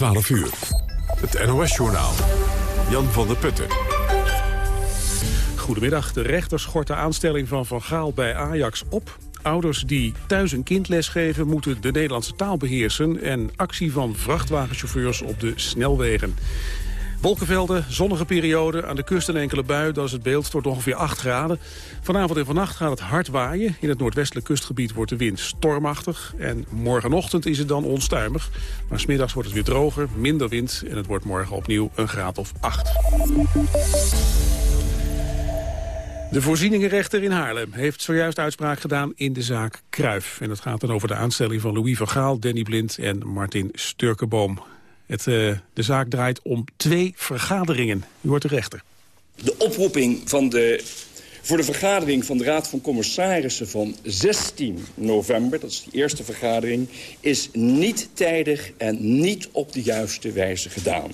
12 uur. Het NOS-journaal. Jan van der Putten. Goedemiddag. De rechter schort de aanstelling van Van Gaal bij Ajax op. Ouders die thuis een kind lesgeven moeten de Nederlandse taal beheersen... en actie van vrachtwagenchauffeurs op de snelwegen. Wolkenvelden, zonnige periode, aan de kust een enkele bui. Dat is het beeld, tot ongeveer 8 graden. Vanavond en vannacht gaat het hard waaien. In het noordwestelijk kustgebied wordt de wind stormachtig. En morgenochtend is het dan onstuimig. Maar smiddags wordt het weer droger, minder wind... en het wordt morgen opnieuw een graad of 8. De voorzieningenrechter in Haarlem heeft zojuist uitspraak gedaan in de zaak Kruif. En het gaat dan over de aanstelling van Louis van Gaal, Danny Blind en Martin Sturkenboom. Het, uh, de zaak draait om twee vergaderingen. U hoort de rechter. De oproeping van de, voor de vergadering van de Raad van Commissarissen van 16 november... dat is de eerste vergadering, is niet tijdig en niet op de juiste wijze gedaan.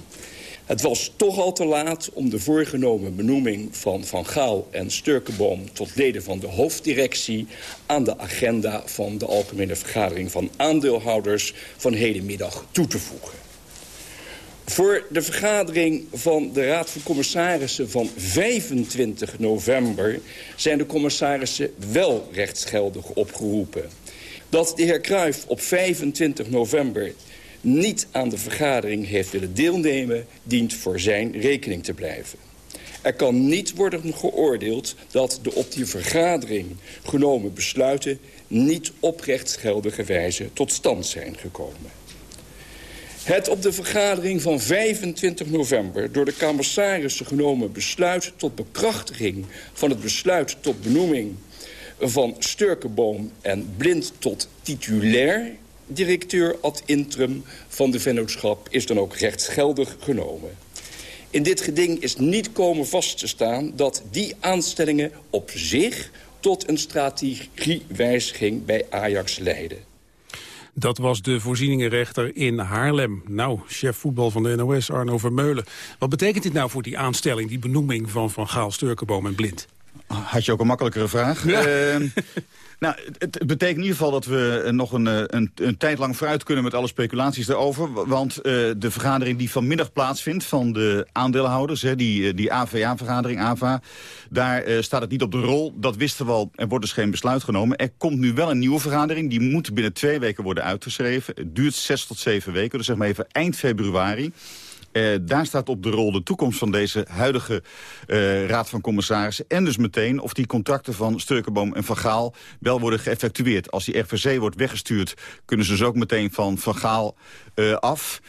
Het was toch al te laat om de voorgenomen benoeming van Van Gaal en Sturkenboom... tot leden van de hoofddirectie aan de agenda van de Algemene Vergadering van Aandeelhouders van hedenmiddag toe te voegen. Voor de vergadering van de Raad van Commissarissen van 25 november... zijn de commissarissen wel rechtsgeldig opgeroepen. Dat de heer Cruijff op 25 november niet aan de vergadering heeft willen deelnemen... dient voor zijn rekening te blijven. Er kan niet worden geoordeeld dat de op die vergadering genomen besluiten... niet op rechtsgeldige wijze tot stand zijn gekomen. Het op de vergadering van 25 november door de commissarissen genomen besluit tot bekrachtiging van het besluit tot benoeming van Sturkenboom en Blind tot titulair directeur ad interim van de vennootschap is dan ook rechtsgeldig genomen. In dit geding is niet komen vast te staan dat die aanstellingen op zich tot een strategiewijziging bij Ajax leiden. Dat was de voorzieningenrechter in Haarlem. Nou, chef voetbal van de NOS, Arno Vermeulen. Wat betekent dit nou voor die aanstelling, die benoeming van Van Gaal, Sturkenboom en Blind? Had je ook een makkelijkere vraag? Ja. Uh, nou, het, betekent in ieder geval dat we eh, nog een, eh, een, een, tijd lang vooruit kunnen met alle speculaties daarover. Want uh, de vergadering die vanmiddag plaatsvindt van de aandeelhouders, hè, die, die AVA-vergadering, AVA, daar staat het niet op de rol. Dat wisten we al, er wordt dus geen besluit genomen. Er komt nu wel een nieuwe vergadering, die moet binnen twee weken worden uitgeschreven. Het duurt zes tot zeven weken, dus zeg maar even eind februari. Uh, daar staat op de rol de toekomst van deze huidige uh, Raad van Commissarissen. En dus meteen of die contracten van Sturkenboom en Van Gaal wel worden geëffectueerd. Als die RVC wordt weggestuurd, kunnen ze dus ook meteen van Van Gaal uh, af.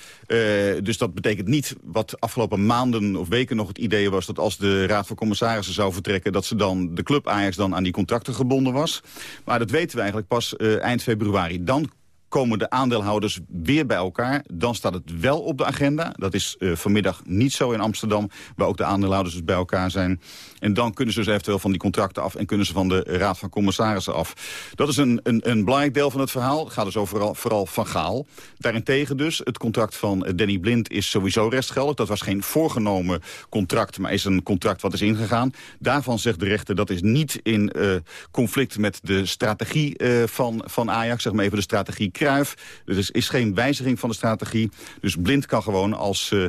dus dat betekent niet wat afgelopen maanden of weken nog het idee was... dat als de Raad van Commissarissen zou vertrekken... dat ze dan de club Ajax dan aan die contracten gebonden was. Maar dat weten we eigenlijk pas eind februari. Dan komen de aandeelhouders weer bij elkaar. Dan staat het wel op de agenda. Dat is uh, vanmiddag niet zo in Amsterdam, waar ook de aandeelhouders dus bij elkaar zijn. En dan kunnen ze dus eventueel van die contracten af en kunnen ze van de Raad van Commissarissen af. Dat is een, een, een belangrijk deel van het verhaal. Het gaat dus over vooral Van Gaal. Daarentegen dus, het contract van Danny Blind is sowieso rechtsgeldig. Dat was geen voorgenomen contract, maar is een contract wat is ingegaan. Daarvan zegt de rechter dat is niet in uh, conflict met de strategie van, van Ajax. Zeg maar even de strategie Kruif. Er is, is geen wijziging van de strategie. Dus Blind kan gewoon als uh,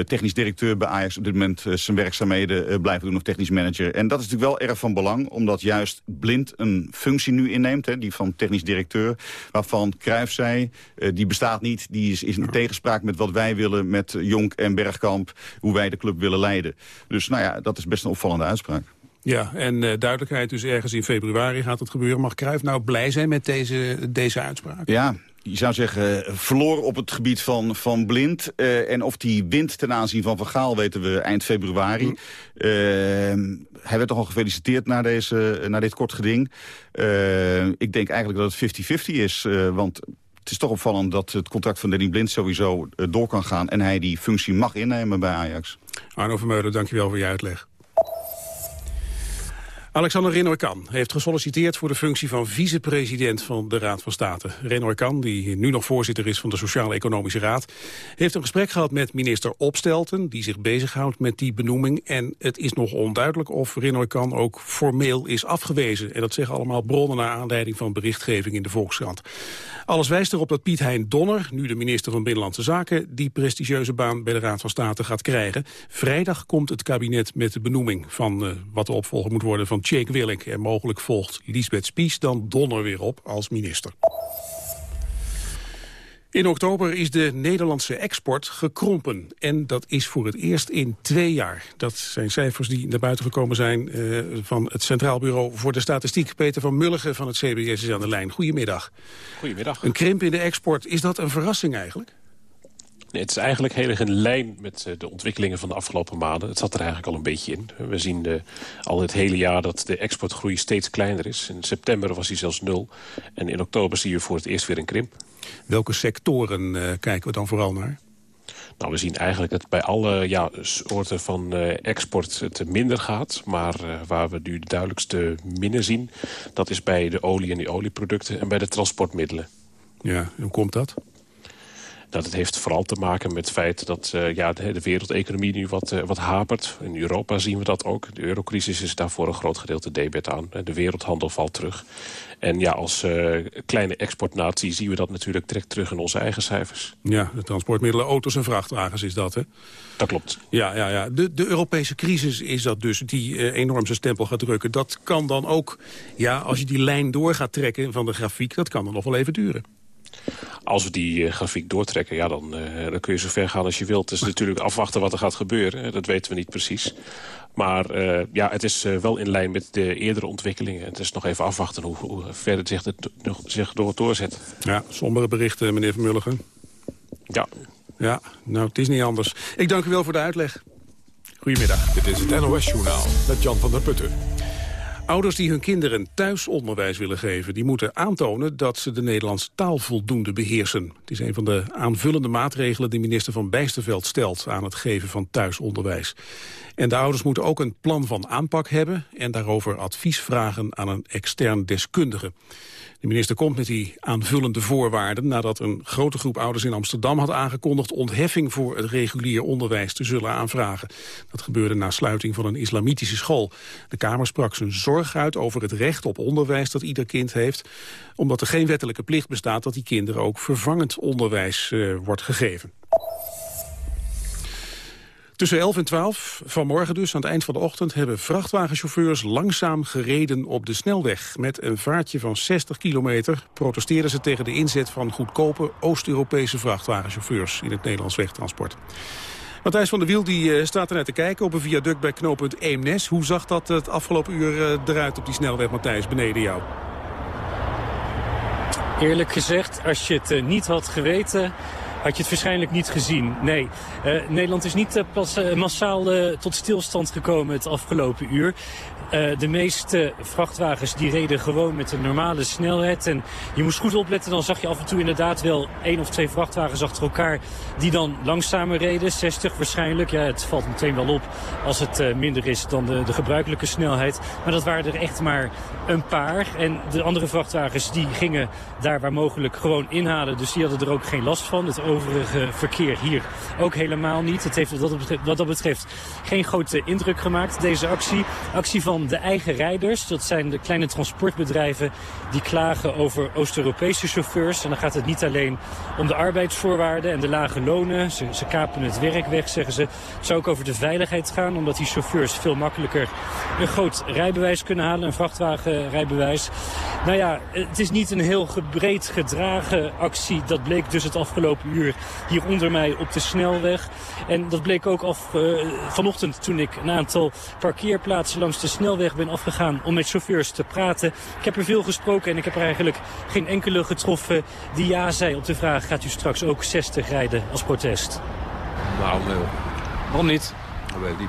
technisch directeur bij Ajax op dit moment zijn werkzaamheden blijven doen. Of technisch manager. En dat is natuurlijk wel erg van belang, omdat juist Blind een functie nu inneemt, hè, die van technisch directeur, waarvan Cruijff zei, die bestaat niet, die is, is in tegenspraak met wat wij willen met Jonk en Bergkamp, hoe wij de club willen leiden. Dus nou ja, dat is best een opvallende uitspraak. Ja, en uh, duidelijkheid dus ergens in februari gaat het gebeuren. Mag Cruijff nou blij zijn met deze, deze uitspraak? Ja, je zou zeggen, verloor op het gebied van, van Blind. Uh, en of die wint ten aanzien van Van Gaal weten we eind februari. Mm. Uh, hij werd toch al gefeliciteerd na, deze, na dit kort geding. Uh, ik denk eigenlijk dat het 50-50 is, want... Het is toch opvallend dat het contract van Danny Blind sowieso door kan gaan... en hij die functie mag innemen bij Ajax. Arno Vermeulen, dankjewel voor je uitleg. Alexander Renoy-Kan heeft gesolliciteerd voor de functie van vicepresident van de Raad van State. Renoy-Kan, die nu nog voorzitter is van de Sociaal-Economische Raad, heeft een gesprek gehad met minister Opstelten, die zich bezighoudt met die benoeming. En het is nog onduidelijk of Renoy-Kan ook formeel is afgewezen. En dat zeggen allemaal bronnen naar aanleiding van berichtgeving in de Volkskrant. Alles wijst erop dat Piet Hein Donner, nu de minister van Binnenlandse Zaken, die prestigieuze baan bij de Raad van State gaat krijgen. Vrijdag komt het kabinet met de benoeming van uh, wat de opvolger moet worden van Jake Willink. En mogelijk volgt Lisbeth Spies dan Donner weer op als minister. In oktober is de Nederlandse export gekrompen. En dat is voor het eerst in twee jaar. Dat zijn cijfers die naar buiten gekomen zijn uh, van het Centraal Bureau voor de Statistiek. Peter van Mulligen van het CBS is aan de lijn. Goedemiddag. Goedemiddag. Een krimp in de export, is dat een verrassing eigenlijk? Het is eigenlijk heel erg in lijn met eh, de ontwikkelingen van de afgelopen maanden. Het zat er eigenlijk al een beetje in. We zien de, al het hele jaar dat de exportgroei steeds kleiner is. In september was hij zelfs nul. En in oktober zie je voor het eerst weer een krimp. Welke sectoren uh, kijken we dan vooral naar? Nou, we zien eigenlijk dat bij alle ja, soorten van uh, export het minder gaat. Maar uh, waar we nu de duidelijkste minder zien... dat is bij de olie en de olieproducten en bij de transportmiddelen. Ja, hoe komt dat? Dat het heeft vooral te maken met het feit dat uh, ja, de, de wereldeconomie nu wat, uh, wat hapert. In Europa zien we dat ook. De eurocrisis is daarvoor een groot gedeelte debet aan. De wereldhandel valt terug. En ja, als uh, kleine exportnatie zien we dat natuurlijk direct terug in onze eigen cijfers. Ja, de transportmiddelen, auto's en vrachtwagens is dat, hè? Dat klopt. Ja, ja, ja. De, de Europese crisis is dat dus, die uh, enorm zijn stempel gaat drukken. Dat kan dan ook, ja, als je die lijn door gaat trekken van de grafiek... dat kan dan nog wel even duren. Als we die uh, grafiek doortrekken, ja, dan, uh, dan kun je zo ver gaan als je wilt. Het is natuurlijk afwachten wat er gaat gebeuren. Dat weten we niet precies. Maar uh, ja, het is wel in lijn met de eerdere ontwikkelingen. Het is nog even afwachten hoe, hoe verder zich, het, zich door doorzet. Ja, sombere berichten, meneer Vermulligen. Ja. Ja, nou, het is niet anders. Ik dank u wel voor de uitleg. Goedemiddag. Dit is het NOS-journaal met Jan van der Putten. Ouders die hun kinderen thuisonderwijs willen geven... die moeten aantonen dat ze de Nederlandse taal voldoende beheersen. Het is een van de aanvullende maatregelen... die minister Van Bijsterveld stelt aan het geven van thuisonderwijs. En de ouders moeten ook een plan van aanpak hebben... en daarover advies vragen aan een extern deskundige. De minister komt met die aanvullende voorwaarden... nadat een grote groep ouders in Amsterdam had aangekondigd... ontheffing voor het regulier onderwijs te zullen aanvragen. Dat gebeurde na sluiting van een islamitische school. De Kamer sprak zijn zorg uit over het recht op onderwijs dat ieder kind heeft... omdat er geen wettelijke plicht bestaat dat die kinderen ook vervangend onderwijs uh, wordt gegeven. Tussen 11 en 12, vanmorgen dus, aan het eind van de ochtend... hebben vrachtwagenchauffeurs langzaam gereden op de snelweg. Met een vaartje van 60 kilometer protesteerden ze tegen de inzet... van goedkope Oost-Europese vrachtwagenchauffeurs in het Nederlands wegtransport. Matthijs van der Wiel die, uh, staat er net te kijken op een viaduct bij knooppunt Eemnes. Hoe zag dat het afgelopen uur uh, eruit op die snelweg, Matthijs, beneden jou? Eerlijk gezegd, als je het uh, niet had geweten had je het waarschijnlijk niet gezien. Nee, uh, Nederland is niet uh, pas uh, massaal tot stilstand gekomen het afgelopen uur. De meeste vrachtwagens die reden gewoon met een normale snelheid. En je moest goed opletten, dan zag je af en toe inderdaad wel één of twee vrachtwagens achter elkaar die dan langzamer reden. 60 waarschijnlijk. Ja, het valt meteen wel op als het minder is dan de, de gebruikelijke snelheid. Maar dat waren er echt maar een paar. En de andere vrachtwagens die gingen daar waar mogelijk gewoon inhalen. Dus die hadden er ook geen last van. Het overige verkeer hier ook helemaal niet. Het heeft wat dat betreft, dat geen grote indruk gemaakt, deze actie. Actie van de eigen rijders. Dat zijn de kleine transportbedrijven die klagen over Oost-Europese chauffeurs. En dan gaat het niet alleen om de arbeidsvoorwaarden en de lage lonen. Ze, ze kapen het werk weg, zeggen ze. Het zou ook over de veiligheid gaan, omdat die chauffeurs veel makkelijker een groot rijbewijs kunnen halen. Een vrachtwagenrijbewijs. Nou ja, het is niet een heel breed gedragen actie. Dat bleek dus het afgelopen uur hier onder mij op de snelweg. En dat bleek ook af uh, vanochtend toen ik een aantal parkeerplaatsen langs de snelweg ben afgegaan om met chauffeurs te praten. Ik heb er veel gesproken en ik heb er eigenlijk geen enkele getroffen die ja zei op de vraag... gaat u straks ook 60 rijden als protest? Nou, nee. Waarom niet? Dat weet ik niet.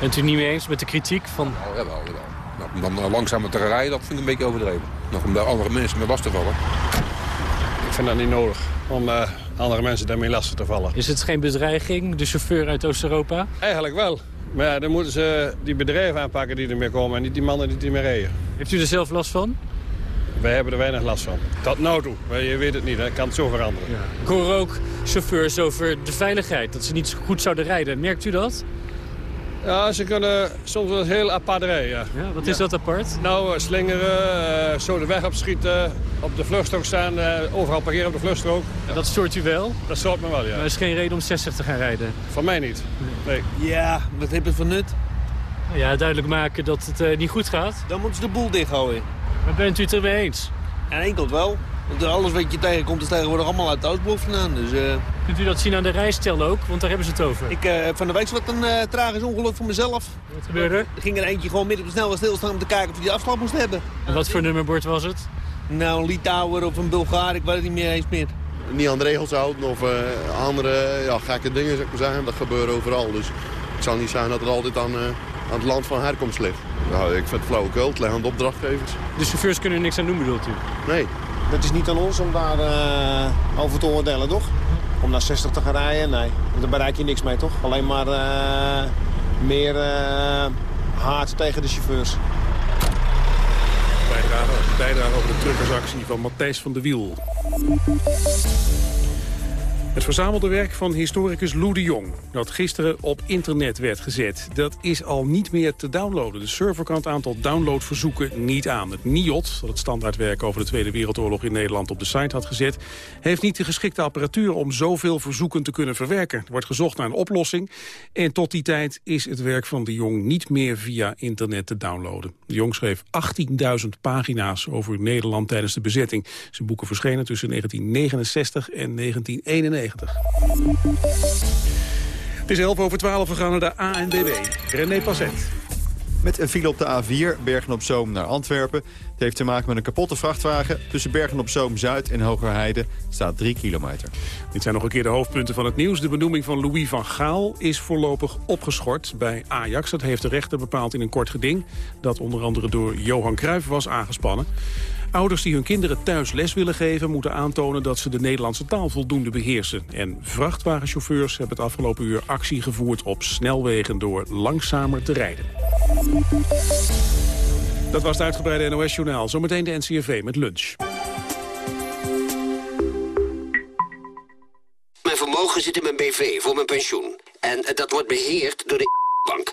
Bent u niet mee eens met de kritiek van... Nou, jawel, jawel. Nou, om dan uh, langzamer te rijden, dat vind ik een beetje overdreven. Nog om daar andere mensen mee last te vallen. Ik vind dat niet nodig om uh, andere mensen daarmee lastig te vallen. Is het geen bedreiging, de chauffeur uit Oost-Europa? Eigenlijk wel. Maar ja, dan moeten ze die bedrijven aanpakken die er meer komen en niet die mannen die er meer rijden. Heeft u er zelf last van? Wij hebben er weinig last van. Tot nou toe. Je weet het niet, hè. kan het zo veranderen. Ik hoor ook chauffeurs over de veiligheid, dat ze niet goed zouden rijden. Merkt u dat? Ja, ze kunnen soms wel heel apart rijden, ja. Ja, wat is dat apart? Nou, eh, slingeren, eh, zo de weg opschieten, op de vluchtstrook staan, eh, overal parkeren op de vluchtstrook. En dat stoort u wel? Dat stoort me wel, ja. Maar er is geen reden om 60 te gaan rijden. Van mij niet. Nee. Ja, wat heeft het voor nut? Nou Ja, duidelijk maken dat het eh, niet goed gaat. Dan moeten ze de boel dichtgooien. Maar bent u het ermee eens? En enkelt wel. Alles wat je tegenkomt is tegenwoordig allemaal uit de Oostblok vandaan. Dus eh, Kunt u dat zien aan de rijstel ook? Want daar hebben ze het over. ik heb van de week wat een eh, tragisch ongeluk voor mezelf. Wat gebeurde er? Er ging er eentje gewoon midden op de snelweg stilstaan om te kijken of hij die afslag moest hebben. En wat voor nummerbord was het? Nou, een Litouwer of een Bulgaar, ik weet het niet meer eens meer. niet aan de regels houden of eh, andere ja, gekke dingen zou ik maar zeggen. Dat gebeurt overal. Dus het zal niet zijn dat het altijd aan, eh, aan het land van herkomst ligt. Nou, ik vind het flauwekul. Het ligt aan de opdrachtgevers. De chauffeurs kunnen er niks aan doen, bedoelt u? Nee. Het is niet aan ons om daar eh, over te oordelen, toch? Om naar 60 te gaan rijden, nee. Daar bereik je niks mee, toch? Alleen maar eh, meer eh, haat tegen de chauffeurs. Bijdrage, bijdrage over de truckersactie van Matthijs van de Wiel. Het verzamelde werk van historicus Lou de Jong... dat gisteren op internet werd gezet, dat is al niet meer te downloaden. De server kan het aantal downloadverzoeken niet aan. Het NIOT, dat het standaardwerk over de Tweede Wereldoorlog in Nederland op de site had gezet... heeft niet de geschikte apparatuur om zoveel verzoeken te kunnen verwerken. Er wordt gezocht naar een oplossing. En tot die tijd is het werk van de Jong niet meer via internet te downloaden. De Jong schreef 18.000 pagina's over Nederland tijdens de bezetting. Zijn boeken verschenen tussen 1969 en 1991. Het is 11 over 12, we gaan naar de ANWB. René Passet. Met een file op de A4, Bergen-op-Zoom naar Antwerpen. Het heeft te maken met een kapotte vrachtwagen. Tussen Bergen-op-Zoom-Zuid en Hogerheide staat 3 kilometer. Dit zijn nog een keer de hoofdpunten van het nieuws. De benoeming van Louis van Gaal is voorlopig opgeschort bij Ajax. Dat heeft de rechter bepaald in een kort geding... dat onder andere door Johan Cruijff was aangespannen. Ouders die hun kinderen thuis les willen geven... moeten aantonen dat ze de Nederlandse taal voldoende beheersen. En vrachtwagenchauffeurs hebben het afgelopen uur actie gevoerd... op snelwegen door langzamer te rijden. Dat was het uitgebreide NOS-journaal. Zometeen de NCRV met lunch. Mijn vermogen zit in mijn BV voor mijn pensioen. En eh, dat wordt beheerd door de bank.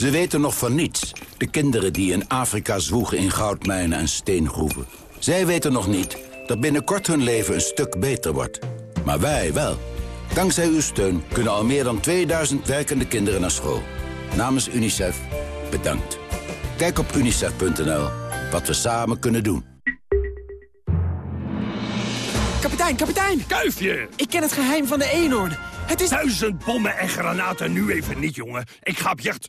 Ze weten nog van niets. De kinderen die in Afrika zwoegen in goudmijnen en steengroeven. Zij weten nog niet dat binnenkort hun leven een stuk beter wordt. Maar wij wel. Dankzij uw steun kunnen al meer dan 2000 werkende kinderen naar school. Namens UNICEF, bedankt. Kijk op unicef.nl wat we samen kunnen doen. Kapitein, kapitein! Kuifje! Ik ken het geheim van de eenhoorn. Het is... Duizend bommen en granaten nu even niet, jongen. Ik ga op jacht.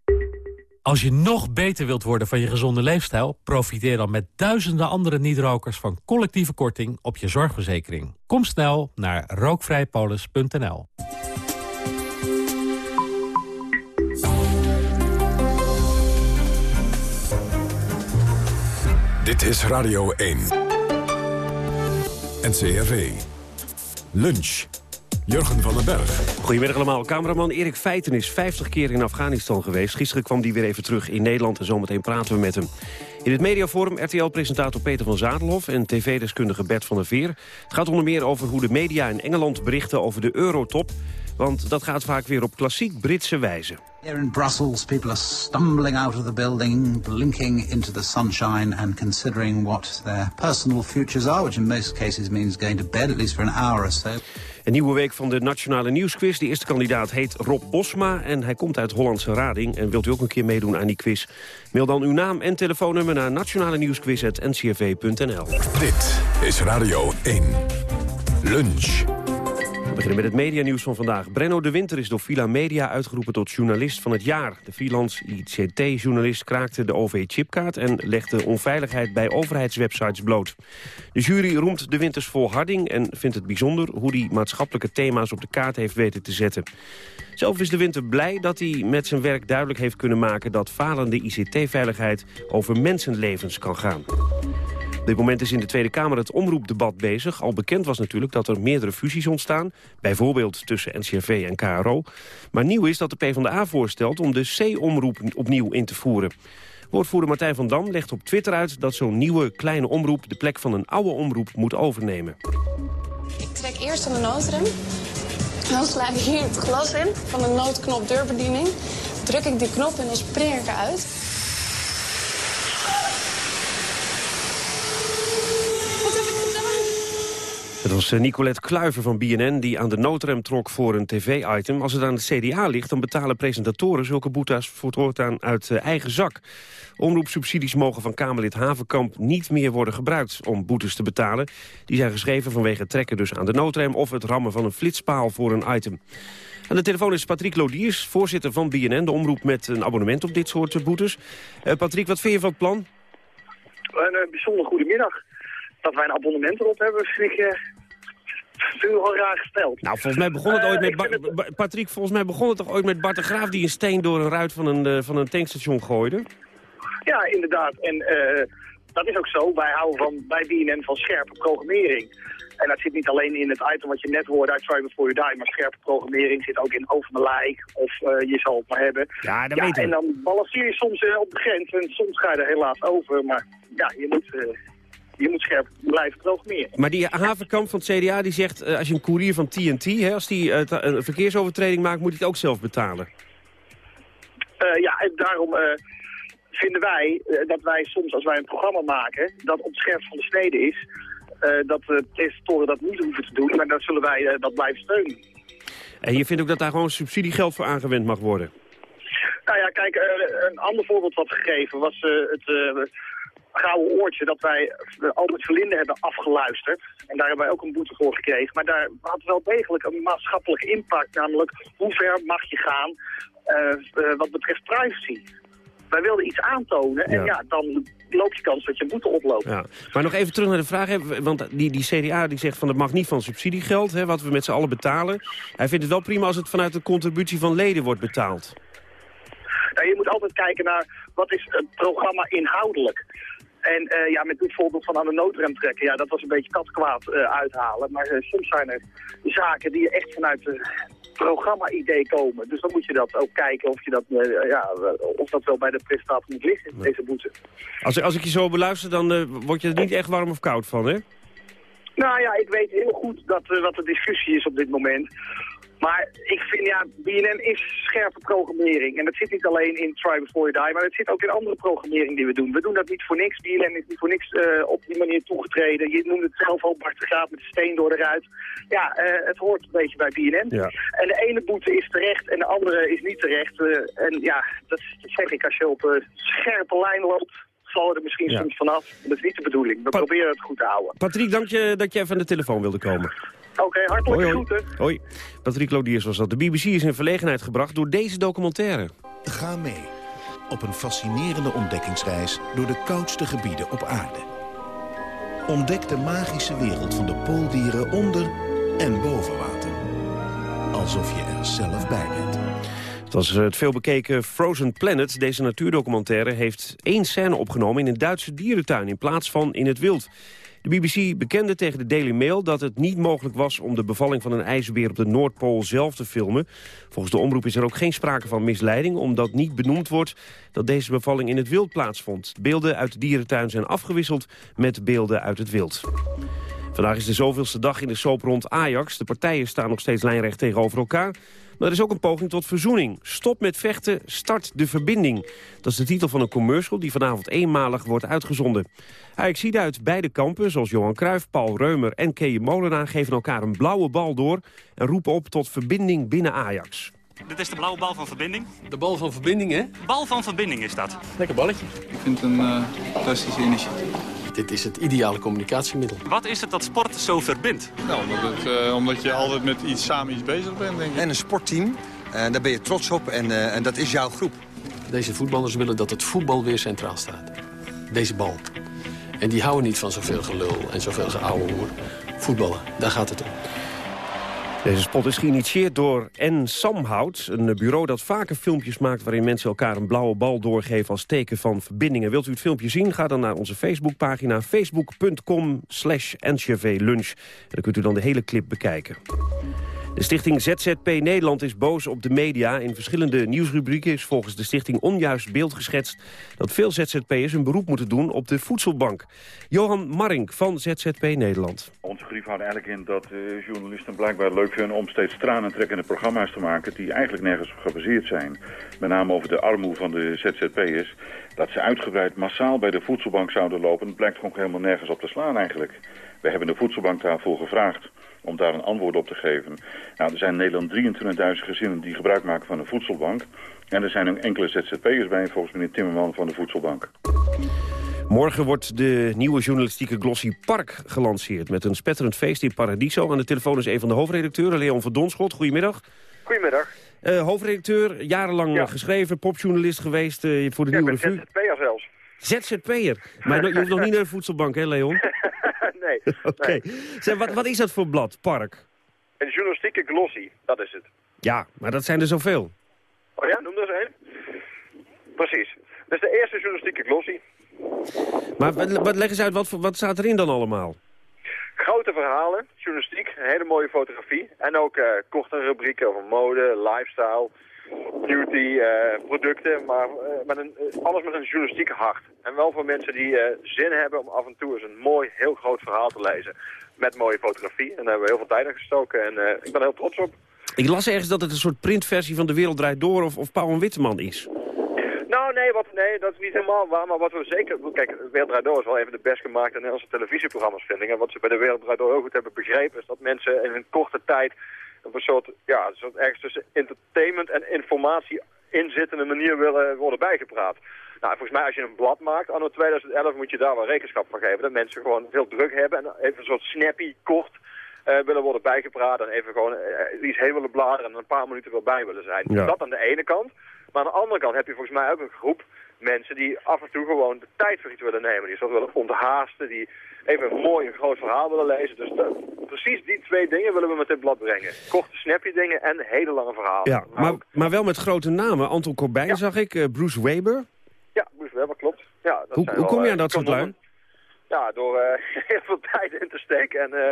Als je nog beter wilt worden van je gezonde leefstijl... profiteer dan met duizenden andere niet-rokers van collectieve korting op je zorgverzekering. Kom snel naar rookvrijpolis.nl. Dit is Radio 1. NCRV. Lunch. Jurgen van den Berg. Goedemiddag allemaal. Cameraman Erik Feiten is 50 keer in Afghanistan geweest. Gisteren kwam hij weer even terug in Nederland en zometeen praten we met hem. In het mediaforum RTL-presentator Peter van Zadelhoff en tv-deskundige Bert van der Veer. Het gaat onder meer over hoe de media in Engeland berichten over de eurotop. Want dat gaat vaak weer op klassiek Britse wijze. Here in Brussels, people are stumbling out of the building, blinking into the sunshine and considering what their personal futures are, which in most cases means going to bed at least for an hour or so. Een nieuwe week van de Nationale Nieuwsquiz. De eerste kandidaat heet Rob Bosma en hij komt uit Hollandse Rading. En wilt u ook een keer meedoen aan die quiz? Mail dan uw naam en telefoonnummer naar nationale nieuwsquiz.ncrv.nl. Dit is Radio 1. Lunch. We beginnen met het medianieuws van vandaag. Brenno de Winter is door Villa Media uitgeroepen tot journalist van het jaar. De freelance ICT-journalist kraakte de OV-chipkaart... en legde onveiligheid bij overheidswebsites bloot. De jury roemt de Winters volharding en vindt het bijzonder... hoe hij maatschappelijke thema's op de kaart heeft weten te zetten. Zelf is de Winter blij dat hij met zijn werk duidelijk heeft kunnen maken... dat falende ICT-veiligheid over mensenlevens kan gaan. Op dit moment is in de Tweede Kamer het omroepdebat bezig. Al bekend was natuurlijk dat er meerdere fusies ontstaan. Bijvoorbeeld tussen NCRV en KRO. Maar nieuw is dat de PvdA voorstelt om de C-omroep opnieuw in te voeren. Woordvoerder Martijn van Dam legt op Twitter uit... dat zo'n nieuwe kleine omroep de plek van een oude omroep moet overnemen. Ik trek eerst aan de noodrem. Dan sla ik hier het glas in van de noodknop deurbediening. Druk ik die knop en dan spring ik eruit. Wat heb ik gedaan? Het was eh, Nicolette Kluiver van BNN die aan de noodrem trok voor een tv-item. Als het aan het CDA ligt, dan betalen presentatoren zulke boetes voortaan uit eh, eigen zak. Omroepsubsidies mogen van Kamerlid Havenkamp niet meer worden gebruikt om boetes te betalen. Die zijn geschreven vanwege trekken dus aan de noodrem of het rammen van een flitspaal voor een item. Aan de telefoon is Patrick Lodiers, voorzitter van BNN, de omroep met een abonnement op dit soort eh, boetes. Uh, Patrick, wat vind je van het plan? Een uh, bijzonder goede middag. Dat wij een abonnement erop hebben, vind ik, wel raar gesteld. Nou, volgens mij begon het ooit met... Ba Patrick, volgens mij begon het toch ooit met Bart de Graaf... die een steen door een ruit van een, uh, van een tankstation gooide? Ja, inderdaad. En uh, dat is ook zo. Wij houden van, bij BNN van scherpe programmering. En dat zit niet alleen in het item wat je net hoorde uit Try Before You Die, maar scherpe programmering zit ook in Over mijn lijk of uh, Je zal het maar hebben. Ja, dat ja, weet En dan balanceer je soms uh, op de grens en soms ga je er helaas over. Maar ja, je moet, uh, je moet scherp blijven programmeren. Maar die Havenkamp van het CDA die zegt, als je een koerier van TNT, hè, als die een verkeersovertreding maakt, moet hij het ook zelf betalen. ja, en daarom vinden wij dat wij soms, als wij een programma maken, dat op het scherp van de snede is... Dat de presentatoren dat niet hoeven te doen, maar dan zullen wij dat blijven steunen. En je vindt ook dat daar gewoon subsidiegeld voor aangewend mag worden? Nou ja, kijk, een ander voorbeeld wat gegeven was het gouden oortje dat wij Albert Verlinde hebben afgeluisterd. En daar hebben wij ook een boete voor gekregen. Maar daar had wel degelijk een maatschappelijke impact, namelijk hoe ver mag je gaan wat betreft privacy. Wij wilden iets aantonen en ja, ja dan loop je kans dat je boete oploopt. Ja. Maar nog even terug naar de vraag, hè, want die, die CDA die zegt van het mag niet van subsidiegeld, hè, wat we met z'n allen betalen. Hij vindt het wel prima als het vanuit de contributie van leden wordt betaald. Nou, je moet altijd kijken naar wat is het programma inhoudelijk. En uh, ja, met dit voorbeeld van aan de noodrem trekken, ja, dat was een beetje katkwaad uh, uithalen. Maar uh, soms zijn er zaken die echt vanuit de programma-idee komen. Dus dan moet je dat ook kijken of, je dat, ja, of dat wel bij de presentator moet liggen, deze boete. Als, als ik je zo beluister, dan word je er niet echt warm of koud van, hè? Nou ja, ik weet heel goed dat, wat de discussie is op dit moment. Maar ik vind, ja, BNN is scherpe programmering. En dat zit niet alleen in Try Before You Die, maar het zit ook in andere programmering die we doen. We doen dat niet voor niks. BNN is niet voor niks uh, op die manier toegetreden. Je noemde het zelf al, Bart Graaf met de steen door de ruit. Ja, uh, het hoort een beetje bij BNN. Ja. En de ene boete is terecht en de andere is niet terecht. Uh, en ja, dat, dat zeg ik als je op een scherpe lijn loopt vallen er misschien ja. soms vanaf. Dat is niet de bedoeling. We pa proberen het goed te houden. Patrick, dank je dat je even aan de telefoon wilde komen. Oké, okay, hartelijk hoi, groeten. Hoi. Patrick Lodiers was dat. De BBC is in verlegenheid gebracht door deze documentaire. Ga mee op een fascinerende ontdekkingsreis door de koudste gebieden op aarde. Ontdek de magische wereld van de pooldieren onder en boven water. Alsof je er zelf bij bent. Het was het veelbekeken Frozen Planet. Deze natuurdocumentaire heeft één scène opgenomen in een Duitse dierentuin... in plaats van in het wild. De BBC bekende tegen de Daily Mail dat het niet mogelijk was... om de bevalling van een ijsbeer op de Noordpool zelf te filmen. Volgens de omroep is er ook geen sprake van misleiding... omdat niet benoemd wordt dat deze bevalling in het wild plaatsvond. Beelden uit de dierentuin zijn afgewisseld met beelden uit het wild. Vandaag is de zoveelste dag in de soap rond Ajax. De partijen staan nog steeds lijnrecht tegenover elkaar. Maar er is ook een poging tot verzoening. Stop met vechten, start de verbinding. Dat is de titel van een commercial die vanavond eenmalig wordt uitgezonden. Ajax uit beide kampen, zoals Johan Cruijff, Paul Reumer en Keje Molenaar... geven elkaar een blauwe bal door en roepen op tot verbinding binnen Ajax. Dit is de blauwe bal van verbinding. De bal van verbinding, hè? Bal van verbinding is dat. Lekker balletje. Ik vind het een uh, fantastisch initiatief. Dit is het ideale communicatiemiddel. Wat is het dat sport zo verbindt? Nou, omdat, het, uh, omdat je altijd met iets samen iets bezig bent, denk ik. En een sportteam, en uh, daar ben je trots op en, uh, en dat is jouw groep. Deze voetballers willen dat het voetbal weer centraal staat. Deze bal. En die houden niet van zoveel gelul en zoveel geouwe hoer. Voetballen, daar gaat het om. Deze spot is geïnitieerd door N. Samhout, een bureau dat vaker filmpjes maakt... waarin mensen elkaar een blauwe bal doorgeven als teken van verbindingen. Wilt u het filmpje zien, ga dan naar onze Facebookpagina... facebook.com slash ncvlunch. En dan kunt u dan de hele clip bekijken. De stichting ZZP Nederland is boos op de media. In verschillende nieuwsrubrieken is volgens de stichting onjuist beeld geschetst... dat veel ZZP'ers een beroep moeten doen op de voedselbank. Johan Marink van ZZP Nederland. Onze grief houdt eigenlijk in dat uh, journalisten blijkbaar leuk vinden... om steeds tranentrekkende programma's te maken... die eigenlijk nergens op gebaseerd zijn. Met name over de armoede van de ZZP'ers. Dat ze uitgebreid massaal bij de voedselbank zouden lopen... blijkt gewoon helemaal nergens op te slaan eigenlijk. We hebben de voedselbank daarvoor gevraagd om daar een antwoord op te geven. Nou, er zijn in Nederland 23.000 gezinnen die gebruik maken van de voedselbank. En er zijn ook enkele ZZP'ers bij, volgens meneer Timmerman van de voedselbank. Morgen wordt de nieuwe journalistieke glossy Park gelanceerd... met een spetterend feest in Paradiso. Aan de telefoon is een van de hoofdredacteuren, Leon van Donschot. Goedemiddag. Goedemiddag. Uh, hoofdredacteur, jarenlang ja. geschreven, popjournalist geweest uh, voor de ja, Nieuwe Revue. ZZP'er zelfs. ZZP'er? Maar je hoeft nog niet naar de voedselbank, hè Leon? nee. Oké. Okay. Wat, wat is dat voor blad, Park? Een journalistieke glossy, dat is het. Ja, maar dat zijn er zoveel. Oh ja, noem er eens een. Precies. Dat is de eerste journalistieke glossy. Maar wat, leg eens uit, wat, wat staat erin dan allemaal? Grote verhalen, journalistiek, een hele mooie fotografie. En ook uh, korte rubrieken over mode, lifestyle, beauty, uh, producten. Maar met een, alles met een journalistiek hart. En wel voor mensen die zin hebben om af en toe eens een mooi, heel groot verhaal te lezen. Met mooie fotografie. En daar hebben we heel veel tijd in gestoken. En ik ben er heel trots op. Ik las ergens dat het een soort printversie van De Wereld Draait Door of, of Pauw en Witteman is. Nou, nee, wat, nee, dat is niet helemaal waar. Maar wat we zeker... Kijk, De Wereld Draait Door is wel even de best gemaakte Nederlandse televisieprogramma's, vind ik. En wat ze bij De Wereld Draait Door heel goed hebben begrepen... is dat mensen in een korte tijd op een soort, ja, een soort ergens tussen entertainment en informatie inzittende manier willen worden bijgepraat. Nou, volgens mij als je een blad maakt, anno 2011, moet je daar wel rekenschap van geven. Dat mensen gewoon veel druk hebben en even een soort snappy, kort uh, willen worden bijgepraat. En even gewoon uh, iets heen willen bladeren en een paar minuten wel bij willen zijn. Ja. Dat aan de ene kant. Maar aan de andere kant heb je volgens mij ook een groep mensen die af en toe gewoon de tijd voor iets willen nemen. Die zoals willen onthaasten, die even een mooi een groot verhaal willen lezen. Dus dat, precies die twee dingen willen we met dit blad brengen. Korte snappy dingen en hele lange verhalen. Ja, maar, maar wel met grote namen. Anton Corbijn ja. zag ik, uh, Bruce Weber. Ja, Bruce Weber, klopt. Ja, dat hoe zijn hoe wel, kom je aan uh, dat soort lui? Ja, door uh, heel veel tijd in te steken en... Uh,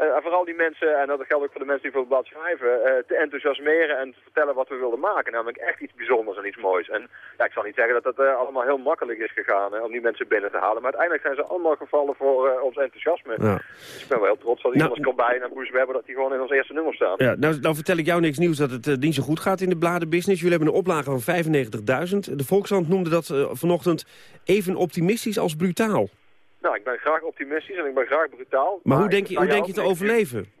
uh, vooral die mensen, en dat geldt ook voor de mensen die voor het blad schrijven, uh, te enthousiasmeren en te vertellen wat we wilden maken. Namelijk echt iets bijzonders en iets moois. En ja, ik zal niet zeggen dat uh, allemaal heel makkelijk is gegaan om die mensen binnen te halen. Maar uiteindelijk zijn ze allemaal gevallen voor ons enthousiasme. Ja. Dus ik ben wel heel trots dat iemand nou, Corbijn en Bruce Webber dat die gewoon in ons eerste nummer staan. Ja, nou, nou vertel ik jou niks nieuws dat het niet zo goed gaat in de bladenbusiness. Jullie hebben een oplage van 95.000. De Volkshand noemde dat vanochtend even optimistisch als brutaal. Nou, ik ben graag optimistisch en ik ben graag brutaal. Maar, maar hoe denk je, hoe denk je te overleven?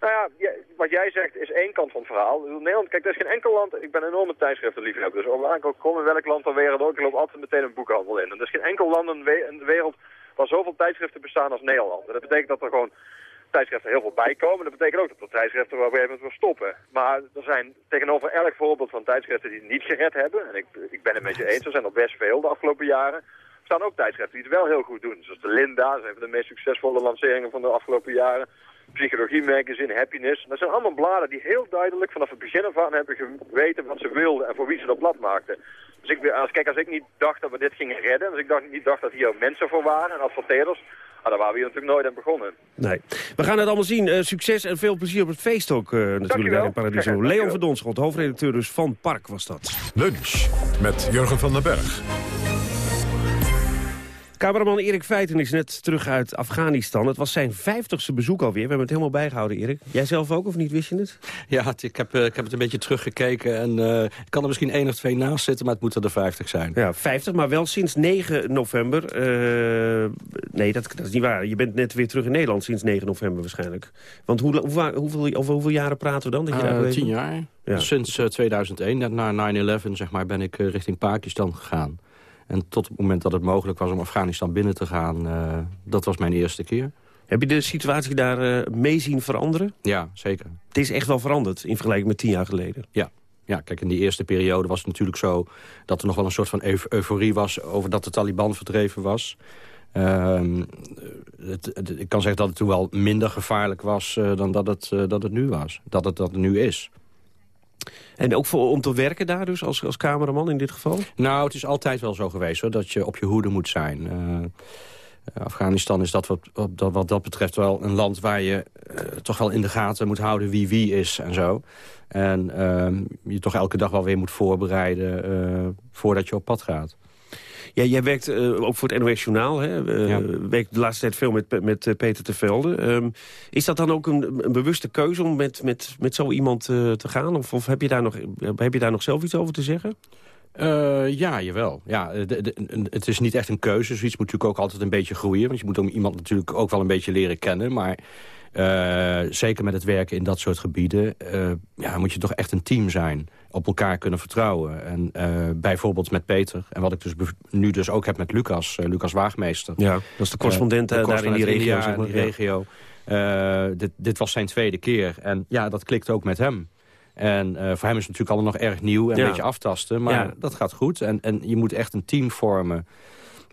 Nou ja, wat jij zegt is één kant van het verhaal. Nederland, kijk, er is geen enkel land... Ik ben een enorme tijdschriftenliefhebber, dus waar ik ook kom, in welk land ter wereld ook, ik loop altijd meteen een boekhandel in. En er is geen enkel land in de wereld waar zoveel tijdschriften bestaan als Nederland. En dat betekent dat er gewoon tijdschriften heel veel bijkomen. Dat betekent ook dat er tijdschriften waar weer stoppen. Maar er zijn tegenover elk voorbeeld van tijdschriften die het niet gered hebben... en ik, ik ben het met je eens, er zijn er best veel de afgelopen jaren staan ook tijdschriften die het wel heel goed doen. Zoals de Linda, dat is een van de meest succesvolle lanceringen van de afgelopen jaren. Psychologie Magazine, Happiness. Dat zijn allemaal bladen die heel duidelijk vanaf het begin af aan hebben geweten wat ze wilden en voor wie ze dat blad maakten. Dus ik, als, kijk, als ik niet dacht dat we dit gingen redden, als ik dacht, niet dacht dat hier mensen voor waren en adverteerders, Maar daar waren we hier natuurlijk nooit aan begonnen. Nee. We gaan het allemaal zien. Eh, succes en veel plezier op het feest ook eh, natuurlijk Dankjewel. daar in Paradiso. Leon van Donschot, hoofdredacteur dus van Park was dat. Lunch met Jurgen van den Berg. Cameraman Erik Feiten is net terug uit Afghanistan. Het was zijn vijftigste bezoek alweer. We hebben het helemaal bijgehouden, Erik. Jij zelf ook, of niet? Wist je het? Ja, ik heb, eh, ik heb het een beetje teruggekeken. En eh, ik kan er misschien één of twee naast zitten, maar het moeten er vijftig zijn. Ja, 50, maar wel sinds 9 november. Eh, nee, dat, dat is niet waar. Je bent net weer terug in Nederland sinds 9 november waarschijnlijk. Want hoe, hoe, hoeveel, over hoeveel jaren praten we dan? Dat je daar geweest tien jaar. Ja. Sinds eh, 2001, net na 9-11, zeg maar, ben ik richting Pakistan gegaan. En tot het moment dat het mogelijk was om Afghanistan binnen te gaan, eh, dat was mijn eerste keer. Heb je de situatie daar eh, mee zien veranderen? Ja, zeker. Het is echt wel veranderd in vergelijking met tien jaar geleden. Ja. Ja, kijk, in die eerste periode was het natuurlijk zo... dat er nog wel een soort van euf- euforie was... over dat de Taliban verdreven was. Ehm, het, het- ik kan zeggen dat het toen wel minder gevaarlijk was... eh, dan dat het, dat het nu was. Dat het dat het nu is. En ook voor, om te werken daar dus, als, als cameraman in dit geval? Nou, het is altijd wel zo geweest hoor, dat je op je hoede moet zijn. Eh, Afghanistan is dat wat, dat- betreft wel een land waar je eh, toch wel in de gaten moet houden wie wie is en zo. En ehm, je toch elke dag wel weer moet voorbereiden eh, voordat je op pad gaat. Ja, jij werkt eh, ook voor het NOS Journaal. Hè? Eh, Ja. Werkt de laatste tijd veel met, met eh, Peter te Velde. Ehm, is dat dan ook een, een bewuste keuze om met, met, met zo iemand te gaan? Of, of heb, je daar nog, heb je daar nog zelf iets over te zeggen? Ja, jawel. Ja, de- de- de- het is niet echt een keuze. Zoiets moet natuurlijk ook altijd een beetje groeien. Want je moet ook iemand natuurlijk ook wel een beetje leren kennen. Maar eh, zeker met het werken in dat soort gebieden... eh, ja, moet je toch echt een team zijn. Op elkaar kunnen vertrouwen. En eh, bijvoorbeeld met Peter. En wat ik dus nu dus ook heb met Lucas. Lucas Waagmeester. Ja, dat is de correspondent daar in die regio. India, zeg maar. in die regio. Dit, dit was zijn tweede keer. En ja, dat klikt ook met hem. En voor hem is het natuurlijk allemaal nog erg nieuw en Ja. een beetje aftasten. Maar Ja. dat gaat goed. En, en je moet echt een team vormen.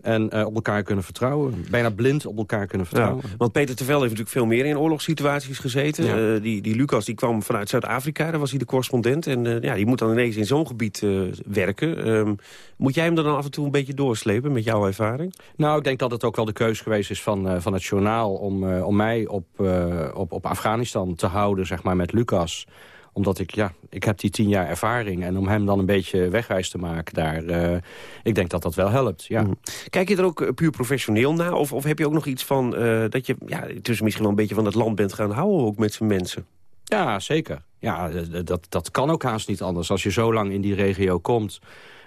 En eh, op elkaar kunnen vertrouwen. Bijna blind op elkaar kunnen Ja, vertrouwen. want Peter Tervel heeft natuurlijk veel meer in oorlogssituaties gezeten. Ja. Eh, die, die Lucas die kwam vanuit Zuid-Afrika, daar was hij de correspondent. En eh, ja, die moet dan ineens in zo'n gebied eh, werken. Ehm, moet jij hem dan af en toe een beetje doorslepen met jouw ervaring? Nou, ik denk dat het ook wel de keus geweest is van, eh, van het journaal... om, eh, om mij op, eh, op, op Afghanistan te houden, zeg maar, met Lucas omdat ik, ja, ik heb die tien jaar ervaring. En om hem dan een beetje wegwijs te maken daar... eh, ik denk dat dat wel helpt, ja. Kijk je er ook eh, puur professioneel naar? Of, of heb je ook nog iets van eh, dat je ja, tussen misschien wel een beetje van het land bent gaan houden ook met zijn mensen? Ja, zeker. Ja, dat, dat kan ook haast niet anders. Als je zo lang in die regio komt...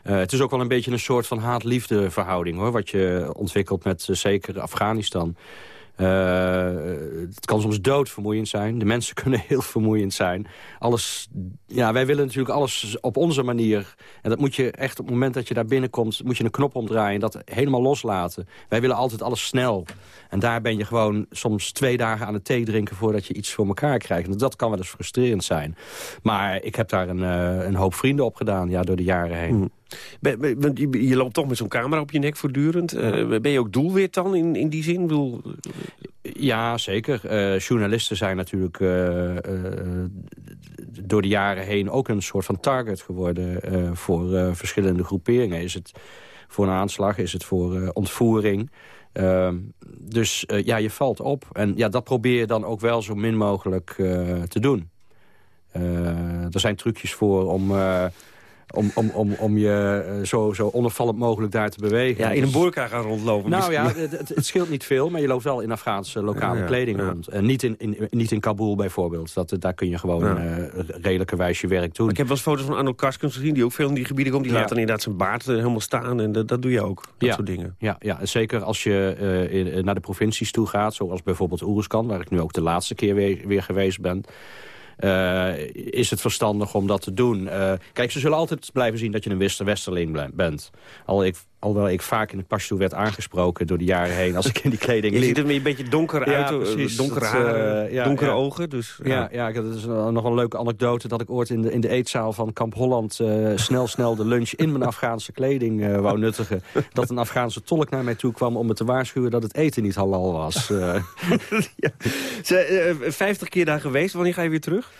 Het is ook wel een beetje een soort van haat-liefde verhouding... hoor, wat je ontwikkelt met eh, zeker Afghanistan. Eh, het kan soms doodvermoeiend zijn. De mensen kunnen heel vermoeiend zijn. Alles, ja, wij willen natuurlijk alles op onze manier. En dat moet je echt op het moment dat je daar binnenkomt... moet je een knop omdraaien en dat helemaal loslaten. Wij willen altijd alles snel. En daar ben je gewoon soms twee dagen aan het thee drinken... voordat je iets voor elkaar krijgt. En dat kan wel eens frustrerend zijn. Maar ik heb daar een, eh, een hoop vrienden op gedaan ja, door de jaren heen. Mhm. Ben- ben- want je, je loopt toch met zo'n camera op je nek voortdurend. Eh, ben je ook doelwit dan in, in die zin? Ik bedoel, Ja, zeker. Eh, journalisten zijn natuurlijk eh, door de jaren heen ook een soort van target geworden voor verschillende groeperingen. Is het voor een aanslag, is het voor ontvoering. Ehm, dus ja, je valt op. En ja, dat probeer je dan ook wel zo min mogelijk te doen. Er zijn trucjes voor om... eh, om, om, om, om je eh, zo, zo onopvallend mogelijk daar te bewegen. ja, in een Dus- boerka gaan rondlopen. nou ja, het, het- scheelt niet veel, maar je loopt wel in Afghaanse lokale Ja, kleding ja. rond. En niet in, in, niet in Kabul bijvoorbeeld. Dat, daar kun je gewoon Ja. eh, redelijkerwijs je werk doen. Ik heb wel eens foto's van Arnold Karskens gezien... die ook veel in die gebieden komt. Die laat dan inderdaad zijn baard eh, helemaal staan. En dat, dat doe je ook, dat ja. soort dingen. Ja, ja, zeker als je eh, in- eh, naar de provincies toe gaat, zoals bijvoorbeeld Oeruzkan, waar ik nu ook de laatste keer weer, weer geweest ben. Eh, is het verstandig om dat te doen. Eh, kijk, ze zullen altijd blijven zien dat je een wester westerling bent. Al ik, alhoewel ik vaak in het Pashto werd aangesproken door de jaren heen... als ik in die kleding Je liep. ziet er een beetje donker Ja, uit. eh, precies. Donkere haren, eh, ja, donkere ja. ogen. Dus, Ja, ja, dat is eh, nog een leuke anekdote dat ik ooit in de, in de eetzaal van Kamp Holland... eh, snel snel de lunch in mijn Afghaanse kleding wou nuttigen. Dat een Afghaanse tolk naar mij toe kwam om me te waarschuwen dat het eten niet halal was. Ze, eh, 50 keer daar geweest. Wanneer ga je weer terug?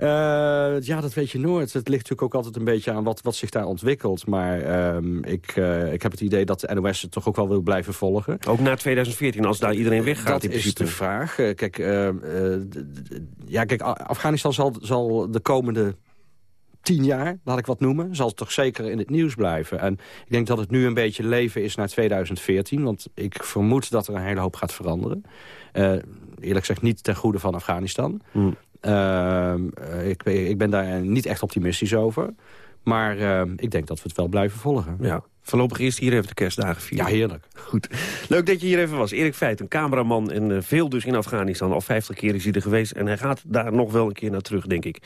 Uh, ja, dat weet je nooit. Het ligt natuurlijk ook altijd een beetje aan wat, wat zich daar ontwikkelt. Maar uh, ik, uh, ik heb het idee dat de NOS het toch ook wel wil blijven volgen. Ook na 2014, als daar iedereen weggaat dat in is de vraag. kijk, ja, kijk, Afghanistan zal, zal de komende tien jaar, laat ik wat noemen, zal het toch zeker in het nieuws blijven. En ik denk dat het nu een beetje leven is naar 2014. Want ik vermoed dat er een hele hoop gaat veranderen. Uh, eerlijk gezegd niet ten goede van Afghanistan. Hmm. Uh, ik, ik ben daar niet echt optimistisch over. Maar uh, ik denk dat we het wel blijven volgen. Ja. Voorlopig eerst hier even de kerstdagen vieren. Ja, heerlijk. Goed. Leuk dat je hier even was. Erik Feit, een cameraman en uh, veel dus in Afghanistan. Al 50 keer is hij er geweest en hij gaat daar nog wel een keer naar terug, denk ik.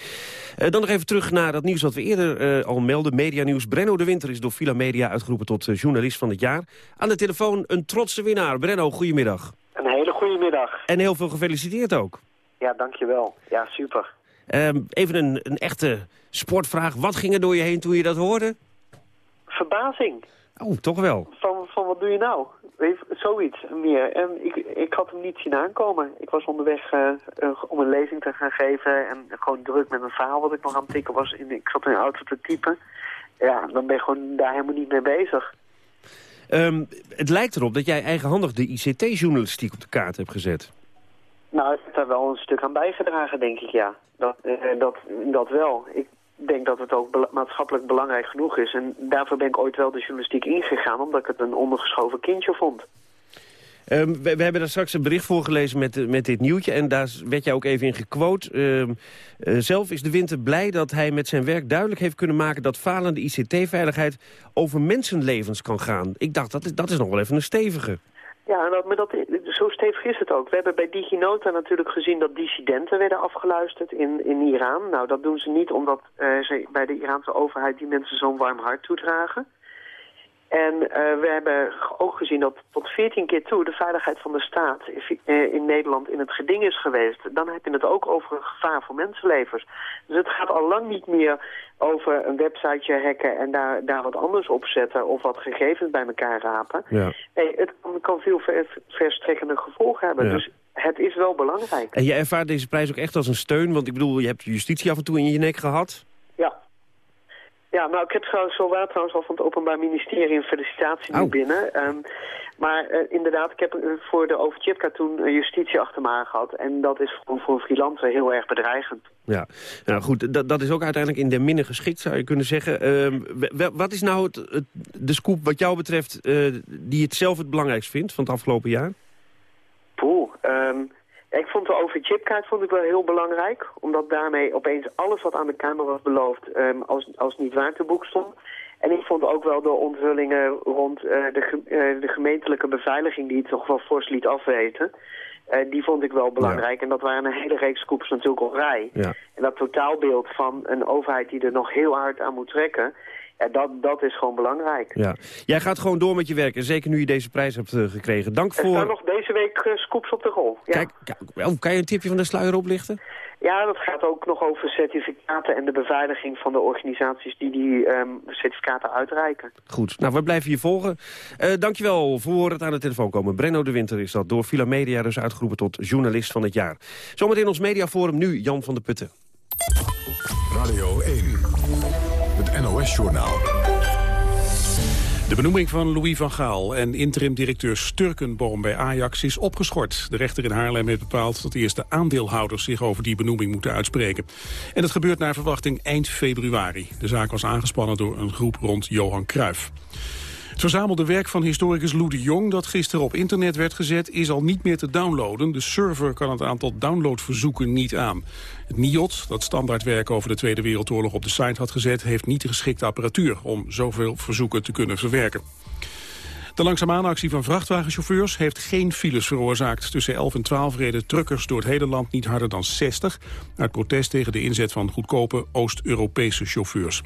Uh, dan nog even terug naar dat nieuws wat we eerder uh, al melden. Medianieuws. Brenno de Winter is door Villa Media uitgeroepen tot journalist van het jaar. Aan de telefoon een trotse winnaar. Brenno, goedemiddag. Een hele goede middag. En heel veel gefeliciteerd ook. Ja, dankjewel. Ja, super. Um, even een, een echte sportvraag. Wat ging er door je heen toen je dat hoorde? Verbazing. Oh, toch wel. Van, van wat doe je nou? Zoiets meer. En ik, ik had hem niet zien aankomen. Ik was onderweg uh, uh, om een lezing te gaan geven en gewoon druk met een verhaal wat ik nog aan het tikken was. In, ik zat in een auto te typen. Ja, dan ben je gewoon daar helemaal niet mee bezig. Um, het lijkt erop dat jij eigenhandig de ICT-journalistiek op de kaart hebt gezet. Nou, ik heb daar wel een stuk aan bijgedragen, denk ik, ja. Dat, uh, dat, dat wel. Ik denk dat het ook maatschappelijk belangrijk genoeg is. En daarvoor ben ik ooit wel de journalistiek ingegaan, omdat ik het een ondergeschoven kindje vond. Um, we, hebben daar straks een bericht voorgelezen met, met dit nieuwtje. En daar werd jij ook even in gequote. Um, uh, zelf is de winter blij dat hij met zijn werk duidelijk heeft kunnen maken... dat falende ICT-veiligheid over mensenlevens kan gaan. Ik dacht, dat is, dat is nog wel even een stevige. Ja, dat, maar dat, zo stevig is het ook. We hebben bij DigiNota natuurlijk gezien dat dissidenten werden afgeluisterd in, in Iran. Nou, dat doen ze niet omdat uh, ze bij de Iraanse overheid die mensen zo'n warm hart toedragen. En uh, we hebben ook gezien dat tot 14 keer toe de veiligheid van de staat in Nederland in het geding is geweest. Dan heb je het ook over een gevaar voor mensenlevens. Dus het gaat al lang niet meer over een websiteje hacken en daar, daar wat anders op zetten of wat gegevens bij elkaar rapen. Ja. Nee, het kan, veel ver, verstrekkende gevolgen hebben. Ja. Dus het is wel belangrijk. En je ervaart deze prijs ook echt als een steun? Want ik bedoel, je hebt justitie af en toe in je nek gehad. Ja. Nou, ik heb trouwens zo waar trouwens al van het Openbaar Ministerie een felicitatie nu binnen. Um, maar uh, inderdaad, ik heb voor de Overchipka toen uh, justitie achter me gehad. En dat is voor, voor een freelancer heel erg bedreigend. Ja, nou goed, dat, dat is ook uiteindelijk in de minne geschikt, zou je kunnen zeggen. Uh, wat is nou het, het, de scoop wat jou betreft uh, die het zelf het belangrijkst vindt van het afgelopen jaar? Vond de OV-chipkaart vond ik wel heel belangrijk. Omdat daarmee opeens alles wat aan de Kamer was beloofd um, als, als niet waar te boek stond. En ik vond ook wel de onthullingen rond uh, de, ge uh, de gemeentelijke beveiliging die het toch wel fors liet afweten. Uh, die vond ik wel belangrijk. Ja. En dat waren een hele reeks scoops natuurlijk op rij. Ja. En dat totaalbeeld van een overheid die er nog heel hard aan moet trekken... Ja, dat, dat is gewoon belangrijk. Ja. Jij gaat gewoon door met je werk. En zeker nu je deze prijs hebt uh, gekregen. Dank voor... Er staan nog deze week uh, scoops op de rol. Ja. Kijk, oh, kan je een tipje van de sluier oplichten? Ja, dat gaat ook nog over certificaten en de beveiliging van de organisaties die die um, certificaten uitreiken. Goed, nou we blijven je volgen. Uh, dankjewel voor het aan de telefoon komen. Brenno de Winter is dat door Villa Media dus uitgeroepen tot journalist van het jaar. Zometeen ons mediaforum nu, Jan van der Putten. Radio 1, het De benoeming van Louis van Gaal en interim-directeur Sturkenboom bij Ajax is opgeschort. De rechter in Haarlem heeft bepaald dat eerst de aandeelhouders zich over die benoeming moeten uitspreken. En dat gebeurt naar verwachting eind februari. De zaak was aangespannen door een groep rond Johan Cruijff. Het verzamelde werk van historicus Lou de Jong dat gisteren op internet werd gezet is al niet meer te downloaden. De server kan het aantal downloadverzoeken niet aan. Het NIOT, dat standaardwerk over de Tweede Wereldoorlog op de site had gezet, heeft niet de geschikte apparatuur om zoveel verzoeken te kunnen verwerken. De langzamaanactie van vrachtwagenchauffeurs heeft geen files veroorzaakt. Tussen 11 en 12 reden truckers door het hele land niet harder dan 60... uit protest tegen de inzet van goedkope Oost-Europese chauffeurs.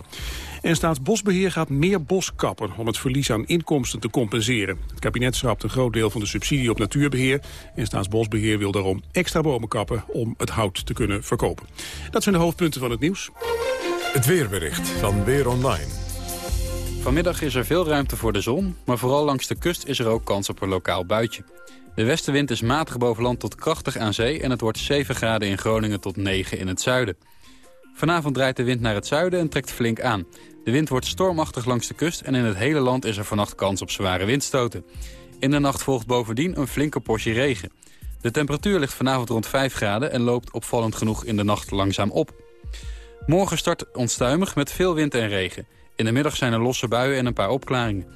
En Staatsbosbeheer gaat meer bos kappen om het verlies aan inkomsten te compenseren. Het kabinet schrapt een groot deel van de subsidie op natuurbeheer... en Staatsbosbeheer wil daarom extra bomen kappen om het hout te kunnen verkopen. Dat zijn de hoofdpunten van het nieuws. Het weerbericht van Weer Online. Vanmiddag is er veel ruimte voor de zon, maar vooral langs de kust is er ook kans op een lokaal buitje. De westenwind is matig boven land tot krachtig aan zee en het wordt 7 graden in Groningen tot 9 in het zuiden. Vanavond draait de wind naar het zuiden en trekt flink aan. De wind wordt stormachtig langs de kust en in het hele land is er vannacht kans op zware windstoten. In de nacht volgt bovendien een flinke portie regen. De temperatuur ligt vanavond rond 5 graden en loopt opvallend genoeg in de nacht langzaam op. Morgen start onstuimig met veel wind en regen. In de middag zijn er losse buien en een paar opklaringen.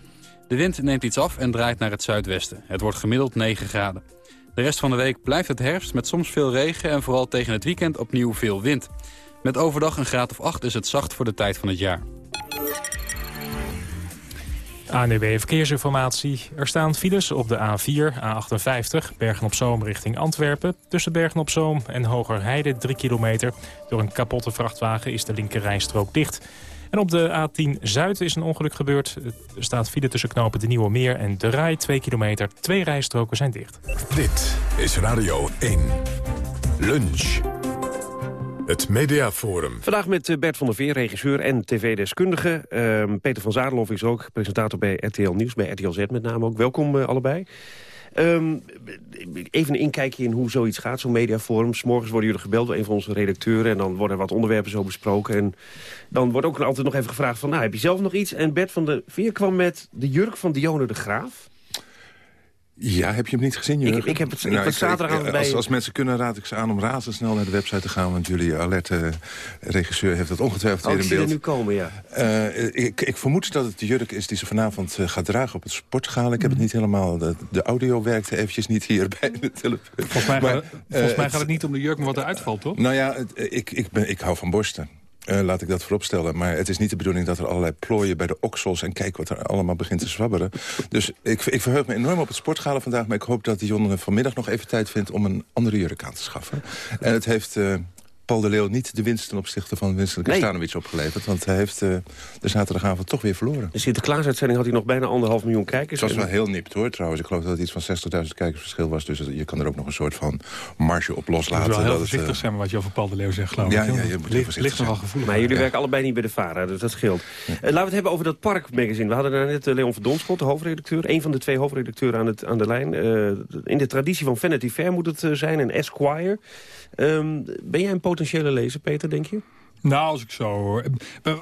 De wind neemt iets af en draait naar het zuidwesten. Het wordt gemiddeld 9 graden. De rest van de week blijft het herfst met soms veel regen... en vooral tegen het weekend opnieuw veel wind. Met overdag een graad of 8 is het zacht voor de tijd van het jaar. ANWB Verkeersinformatie. Er staan files op de A4, A58, Bergen-op-Zoom richting Antwerpen. Tussen Bergen-op-Zoom en Hogerheide 3 kilometer. Door een kapotte vrachtwagen is de linkerrijstrook dicht. En op de A10 Zuid is een ongeluk gebeurd. Er staat file tussen knopen de Nieuwe Meer en De Rai 2 kilometer. Twee rijstroken zijn dicht. Dit is Radio 1. Lunch. Het Mediaforum. Vandaag met eh, Bert van der Veer, regisseur en tv-deskundige. Ehm, Peter van Zadelof is ook presentator bij RTL Nieuws, bij RTL Z met name ook. Welkom uh, allebei. Um, even een inkijkje in hoe zoiets gaat, zo'n mediaforum. Morgens worden jullie gebeld door een van onze redacteuren... en dan worden wat onderwerpen zo besproken. En dan wordt ook altijd nog even gevraagd van... nou, heb je zelf nog iets? En Bert van der Veer kwam met de jurk van Dionne de Graaf. Ja, heb je hem niet gezien, Jurgen? Ik, ik heb het ik nou, zaterdag bij... Als, als, mensen kunnen, raad ik ze aan om razendsnel naar de website te gaan... want jullie alerte regisseur heeft dat ongetwijfeld oh, weer in beeld. nu komen, ja. Uh, ik, ik, vermoed dat het de jurk is die ze vanavond uh, gaat dragen op het sportschalen. Ik heb het niet helemaal... De, de, audio werkte eventjes niet hier bij de telefoon. Volgens mij, maar, gaat, volgens mij gaat het niet om de jurk, maar wat er uitvalt, toch? Nou ja, ik, ik, ben, ik hou van borsten. Uh, laat ik dat vooropstellen. Maar het is niet de bedoeling dat er allerlei plooien bij de oksels... en kijk wat er allemaal begint te zwabberen. Dus ik, ik verheug me enorm op het sportgalen vandaag... maar ik hoop dat Dion vanmiddag nog even tijd vindt... om een andere jurk aan te schaffen. En het heeft... Uh, Paul de Leeuw niet de winst ten opzichte van Winston Kristanovic nee. opgeleverd. Want hij heeft uh, de zaterdagavond toch weer verloren. De Sinterklaasuitzending had hij nog bijna anderhalf miljoen kijkers. Het was wel heel nipt hoor trouwens. Ik geloof dat het iets van 60.000 kijkers verschil was. Dus je kan er ook nog een soort van marge op loslaten. Je moet wel heel dat voorzichtig het, uh, zijn wat je over Paul de Leeuw zegt geloof ja, ik. Ja, je moet ligt, ligt nogal gevoelig. Maar jullie ja. werken allebei niet bij de VARA, dus dat scheelt. Ja. Uh, laten we het hebben over dat Park-magazine. We hadden daar net Leon van Donschot, de hoofdredacteur. Een van de twee hoofdredacteuren aan, het, aan de lijn. in de traditie van Vanity Fair moet het zijn, en Esquire. Um, ben jij een potentiële lezer, Peter, denk je? Nou, als ik zo...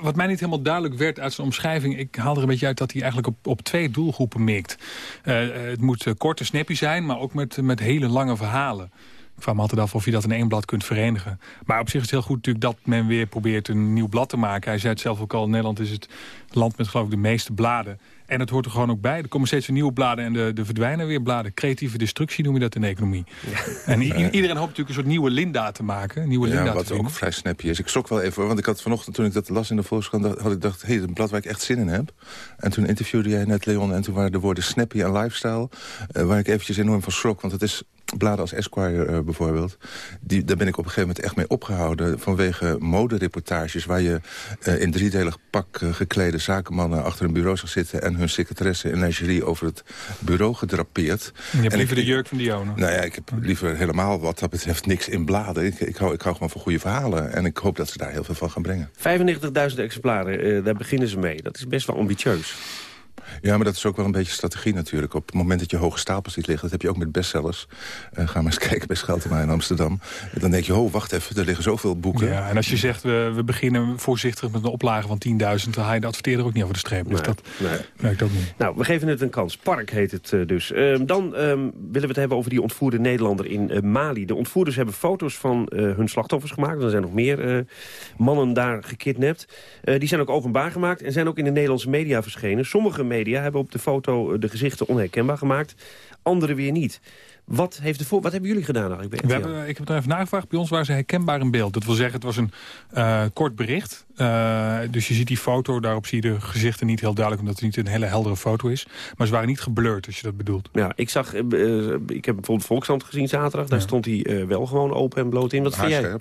Wat mij niet helemaal duidelijk werd uit zijn omschrijving... ik haal er een beetje uit dat hij eigenlijk op, op twee doelgroepen mikt. Uh, het moet kort en snappy zijn, maar ook met, met hele lange verhalen. Ik vraag me altijd af of je dat in één blad kunt verenigen. Maar op zich is het heel goed natuurlijk dat men weer probeert een nieuw blad te maken. Hij zei het zelf ook al, Nederland is het land met geloof ik de meeste bladen. En het hoort er gewoon ook bij. Er komen steeds weer nieuwe bladen en de, de verdwijnen weer bladen. Creatieve destructie noem je dat in de economie. Ja. En iedereen hoopt natuurlijk een soort nieuwe Linda te maken. Nieuwe ja, Linda wat te ook vrij snappy is. Ik schrok wel even, want ik had vanochtend toen ik dat las in de Volkskrant... had ik dacht, hé, hey, een blad waar ik echt zin in heb. En toen interviewde jij net Leon en toen waren de woorden snappy en lifestyle... Uh, waar ik eventjes enorm van schrok, want het is bladen als Esquire uh, bijvoorbeeld... Die, daar ben ik op een gegeven moment echt mee opgehouden... vanwege modereportages waar je uh, in driedelig pak uh, geklede zakenmannen... achter een bureau zag zitten en hun secretaresse in lingerie over het bureau gedrapeerd. Je hebt en liever ik, de jurk van Dionne. Nou ja, ik heb liever helemaal wat dat betreft niks in bladen. Ik, ik, hou, ik hou gewoon van goede verhalen en ik hoop dat ze daar heel veel van gaan brengen. 95.000 exemplaren, daar beginnen ze mee. Dat is best wel ambitieus. Ja, maar dat is ook wel een beetje strategie natuurlijk. Op het moment dat je hoge stapels ziet liggen, dat heb je ook met bestsellers. Uh, ga maar eens kijken bij Scheltema in Amsterdam. Dan denk je, oh, wacht even, er liggen zoveel boeken. Ja, en als je zegt, we, we beginnen voorzichtig met een oplage van 10.000... dan haal je de adverteerder ook niet over de streep. Dus nee, dat nee. werkt ook niet. Nou, we geven het een kans. Park heet het uh, dus. Uh, dan willen we het hebben over die ontvoerde Nederlander in Mali. De ontvoerders hebben foto's van hun slachtoffers gemaakt. Er zijn nog meer mannen daar gekidnapt. die zijn ook openbaar gemaakt en zijn ook in de Nederlandse media verschenen. Sommige media hebben op de foto de gezichten onherkenbaar gemaakt. Andere weer niet. Wat, heeft de voor... Wat hebben jullie gedaan eigenlijk? We hebben, ik heb er even nagevraagd. Bij ons waren ze herkenbaar in beeld. Dat wil zeggen, het was een uh, kort bericht. Uh, dus je ziet die foto, daarop zie je de gezichten niet heel duidelijk... omdat het niet een hele heldere foto is. Maar ze waren niet geblurred, als je dat bedoelt. Ja, ik zag, uh, ik heb bijvoorbeeld Volkskrant gezien zaterdag. Daar ja. stond hij wel gewoon open en bloot in. Wat vind jij?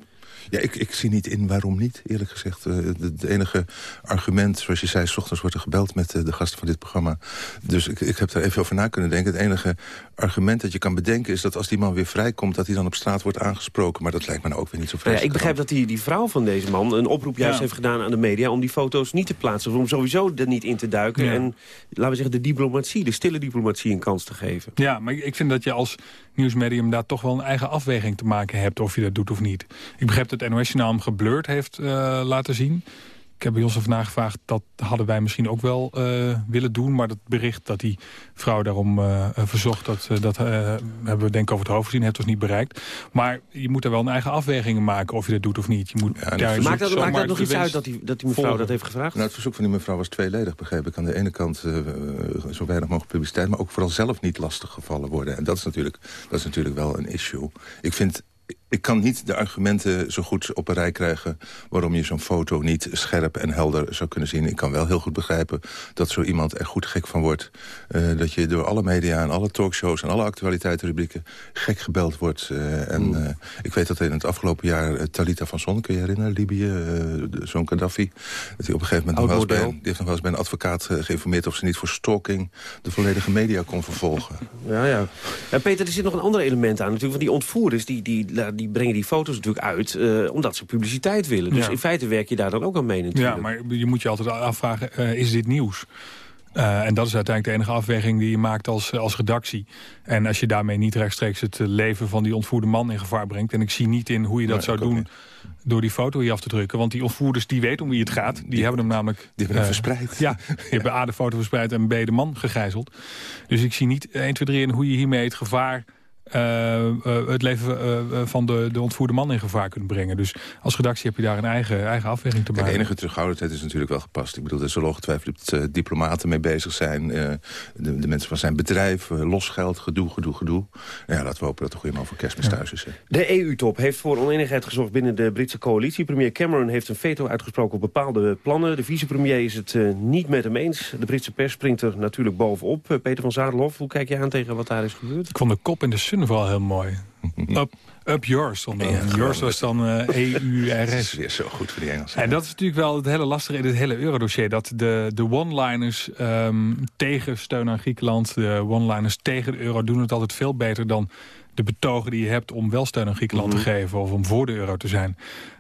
Ja, ik, ik zie niet in waarom niet, eerlijk gezegd. Het enige argument, zoals je zei, s ochtends wordt er gebeld met de gasten van dit programma. Dus ik, ik heb daar even over na kunnen denken. Het enige argument dat je kan bedenken is dat als die man weer vrijkomt... dat hij dan op straat wordt aangesproken. Maar dat lijkt me nou ook weer niet zo vreselijk. Ja, ik begrijp dat die, die vrouw van deze man een oproep juist ja. heeft gedaan aan de media... om die foto's niet te plaatsen, om sowieso er niet in te duiken. Ja. En laten we zeggen, de diplomatie, de stille diplomatie een kans te geven. Ja, maar ik vind dat je als nieuwsmedium daar toch wel een eigen afweging te maken hebt... of je dat doet of niet. Ik begrijp dat het NOS-journaal hem geblurred heeft uh, laten zien. Ik heb bij ons vandaag gevraagd, dat hadden wij misschien ook wel uh, willen doen. Maar dat bericht dat die vrouw daarom uh, verzocht, dat, dat hebben we denk ik over het hoofd gezien. Heeft ons niet bereikt. Maar je moet er wel een eigen afwegingen maken of je dat doet of niet. Je moet ja, daar maakt dat, maakt dat nog iets uit dat die, dat die mevrouw volgen. dat heeft gevraagd? Nou, het verzoek van die mevrouw was tweeledig, begreep ik. Aan de ene kant zo weinig mogelijk publiciteit, maar ook vooral zelf niet lastig gevallen worden. En dat is natuurlijk, dat is natuurlijk wel een issue. Ik vind ik kan niet de argumenten zo goed op een rij krijgen... waarom je zo'n foto niet scherp en helder zou kunnen zien. Ik kan wel heel goed begrijpen dat zo iemand er goed gek van wordt. Uh, dat je door alle media en alle talkshows en alle actualiteitenrubrieken... gek gebeld wordt. Uh, en uh, ik weet dat in het afgelopen jaar Talita van Son... kun je herinneren, Libië, zo'n Gaddafi... dat hij op een gegeven moment nog wel, bij, die heeft nog wel eens bij een advocaat geïnformeerd... of ze niet voor stalking de volledige media kon vervolgen. Ja, ja. ja Peter, er zit nog een ander element aan. Natuurlijk, want die ontvoerders... die, die die brengen die foto's natuurlijk uit uh, omdat ze publiciteit willen. Dus in feite werk je daar dan ook aan mee natuurlijk. Ja, maar je moet je altijd afvragen, uh, is dit nieuws? Uh, en dat is uiteindelijk de enige afweging die je maakt als, als redactie. En als je daarmee niet rechtstreeks het leven van die ontvoerde man in gevaar brengt... en ik zie niet in hoe je dat nee, zou doen door die foto hier af te drukken. Want die ontvoerders die weten om wie het gaat. Die, die hebben hem namelijk... Die hebben hem verspreid. Ja, die hebben A de foto verspreid en B de man gegijzeld. Dus ik zie niet 1, 2, 3 in hoe je hiermee het gevaar het leven uh, van de, de ontvoerde man in gevaar kunt brengen. Dus als redactie heb je daar een eigen, eigen afweging te maken. De enige terughoudendheid is natuurlijk wel gepast. Ik bedoel, er zullen ongetwijfeld diplomaten mee bezig zijn. De, de, mensen van zijn bedrijf, losgeld, gedoe, gedoe, gedoe. Ja, laten we hopen dat er goed voor kerstmis ja. thuis is. Hè. De EU-top heeft voor oneenigheid gezorgd binnen de Britse coalitie. Premier Cameron heeft een veto uitgesproken op bepaalde plannen. De vicepremier is het niet met hem eens. De Britse pers springt er natuurlijk bovenop. Peter van Zaderlof, hoe kijk je aan tegen wat daar is gebeurd? Ik vond de kop in de Sun vooral heel mooi. Up, up yours. Ja, yours was dan uh, EURS. Dat is weer zo goed voor die Engelsen. En dat is natuurlijk wel het hele lastige in het hele eurodossier. Dat de, de one-liners um, tegen steun aan Griekenland... de one-liners tegen de euro doen het altijd veel beter dan de betogen die je hebt... om wel steun aan Griekenland mm -hmm. te geven of om voor de euro te zijn.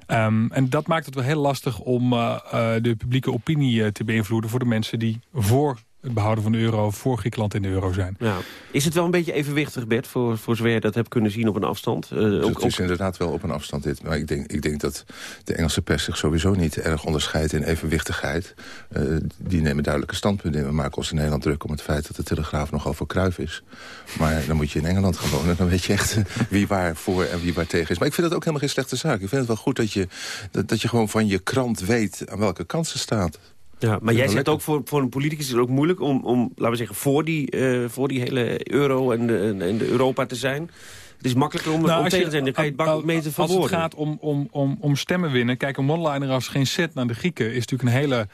Um, en dat maakt het wel heel lastig om uh, uh, de publieke opinie te beïnvloeden... voor de mensen die voor het behouden van de euro voor Griekenland in de euro zijn. Ja. Is het wel een beetje evenwichtig, Bert, voor, voor zover je dat hebt kunnen zien op een afstand? Uh, ook, het is ook... inderdaad wel op een afstand dit. Maar ik denk, ik denk dat de Engelse pers zich sowieso niet erg onderscheidt in evenwichtigheid. Uh, die nemen duidelijke standpunten in. We maken ons in Nederland druk om het feit dat de Telegraaf nogal voor Kruif is. Maar dan moet je in Engeland gewoon en dan weet je echt wie waar voor en wie waar tegen is. Maar ik vind dat ook helemaal geen slechte zaak. Ik vind het wel goed dat je, dat, dat je gewoon van je krant weet aan welke kant ze staat. Ja, maar jij zegt ook voor, voor een politicus is het ook moeilijk om, om laten we zeggen, voor die, uh, voor die hele euro en de, en de Europa te zijn. Het is makkelijker om, nou, om tegen te zijn, dan kan je het makkelijk mee te verwoorden. Als het gaat om, om, om, om stemmen winnen, kijk, een one-liner als geen set naar de Grieken... is natuurlijk een hele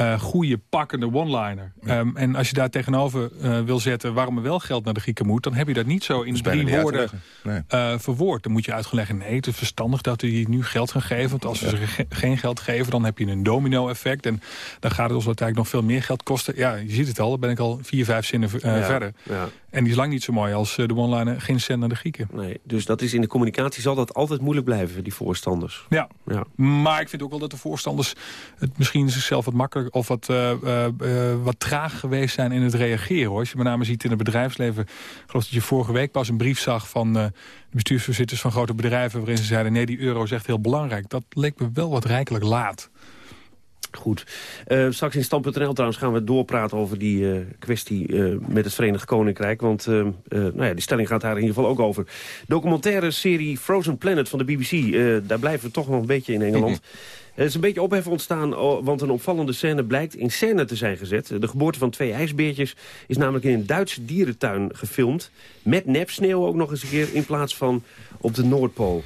uh, goede, pakkende one-liner. Ja. Um, en als je daar tegenover uh, wil zetten waarom er wel geld naar de Grieken moet... dan heb je dat niet zo in drie woorden nee. uh, verwoord. Dan moet je uitleggen, nee, het is verstandig dat we hier nu geld gaan geven. Want als we ja. ze ge geen geld geven, dan heb je een domino-effect. En dan gaat het ons uiteindelijk nog veel meer geld kosten. Ja, je ziet het al, dan ben ik al vier, vijf zinnen ja. verder. En die is lang niet zo mooi als de one-liner geen cent naar de Grieken. Nee, dus dat is in de communicatie zal dat altijd moeilijk blijven, die voorstanders. Ja, ja. maar ik vind ook wel dat de voorstanders het misschien zichzelf wat makkelijker of wat, uh, uh, uh, wat traag geweest zijn in het reageren. Hoor. Als je met name ziet in het bedrijfsleven... Geloof dat je vorige week pas een brief zag van de bestuursvoorzitters van grote bedrijven... waarin ze zeiden, nee, die euro is echt heel belangrijk. Dat leek me wel wat rijkelijk laat. Goed. Uh, straks in Stand.nl trouwens gaan we doorpraten over die uh, kwestie uh, met het Verenigd Koninkrijk. Want nou ja, die stelling gaat daar in ieder geval ook over. Documentaire serie Frozen Planet van de BBC. daar blijven we toch nog een beetje in Engeland. Er is een beetje ophef ontstaan, want een opvallende scène blijkt in scène te zijn gezet. De geboorte van twee ijsbeertjes is namelijk in een Duitse dierentuin gefilmd. Met nepsneeuw ook nog eens een keer in plaats van op de Noordpool.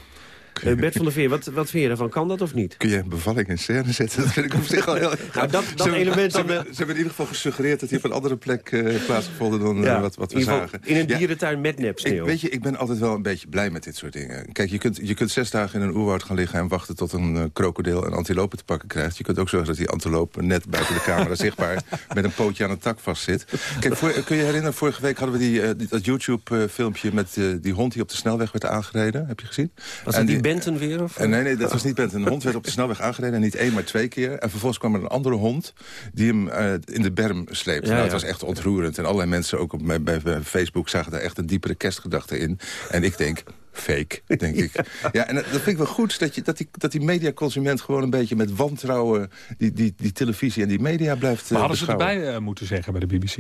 Uh, Bert van der Veer, wat, wat vind je ervan? Kan dat of niet? Kun je een bevalling in scène zetten? Dat vind ik op zich al heel... nou, dat, dat ze, element... Ze, hebben, ze hebben in ieder geval gesuggereerd dat hij op een andere plek uh, plaatsgevonden dan ja, uh, wat, wat we zagen. In een dierentuin ja, met nepsneeuw. Ik, weet je, ik ben altijd wel een beetje blij met dit soort dingen. Kijk, je kunt, je kunt zes dagen in een oerwoud gaan liggen... en wachten tot een uh, krokodil een antilope te pakken krijgt. Je kunt ook zorgen dat die antilope net buiten de camera zichtbaar... met een pootje aan een tak vastzit. Kijk, voor, kun je herinneren, vorige week hadden we die, die dat YouTube-filmpje... met die hond die op de snelweg werd aangereden. Heb je gezien? Was dat die Benton weer? Of? Nee, nee, dat was niet Bent. Een hond werd op de snelweg aangereden. En niet één, maar twee keer. En vervolgens kwam er een andere hond die hem uh, in de berm sleepte. Ja, nou, het was echt ontroerend. En allerlei mensen ook op, bij, bij Facebook zagen daar echt een diepere kerstgedachte in. En ik denk, fake, denk ik. Ja, en dat vind ik wel goed, dat, je, dat, die, dat die mediaconsument gewoon een beetje met wantrouwen... die, die, die televisie en die media blijft Maar hadden beschouwen. ze erbij eh, moeten zeggen bij de BBC?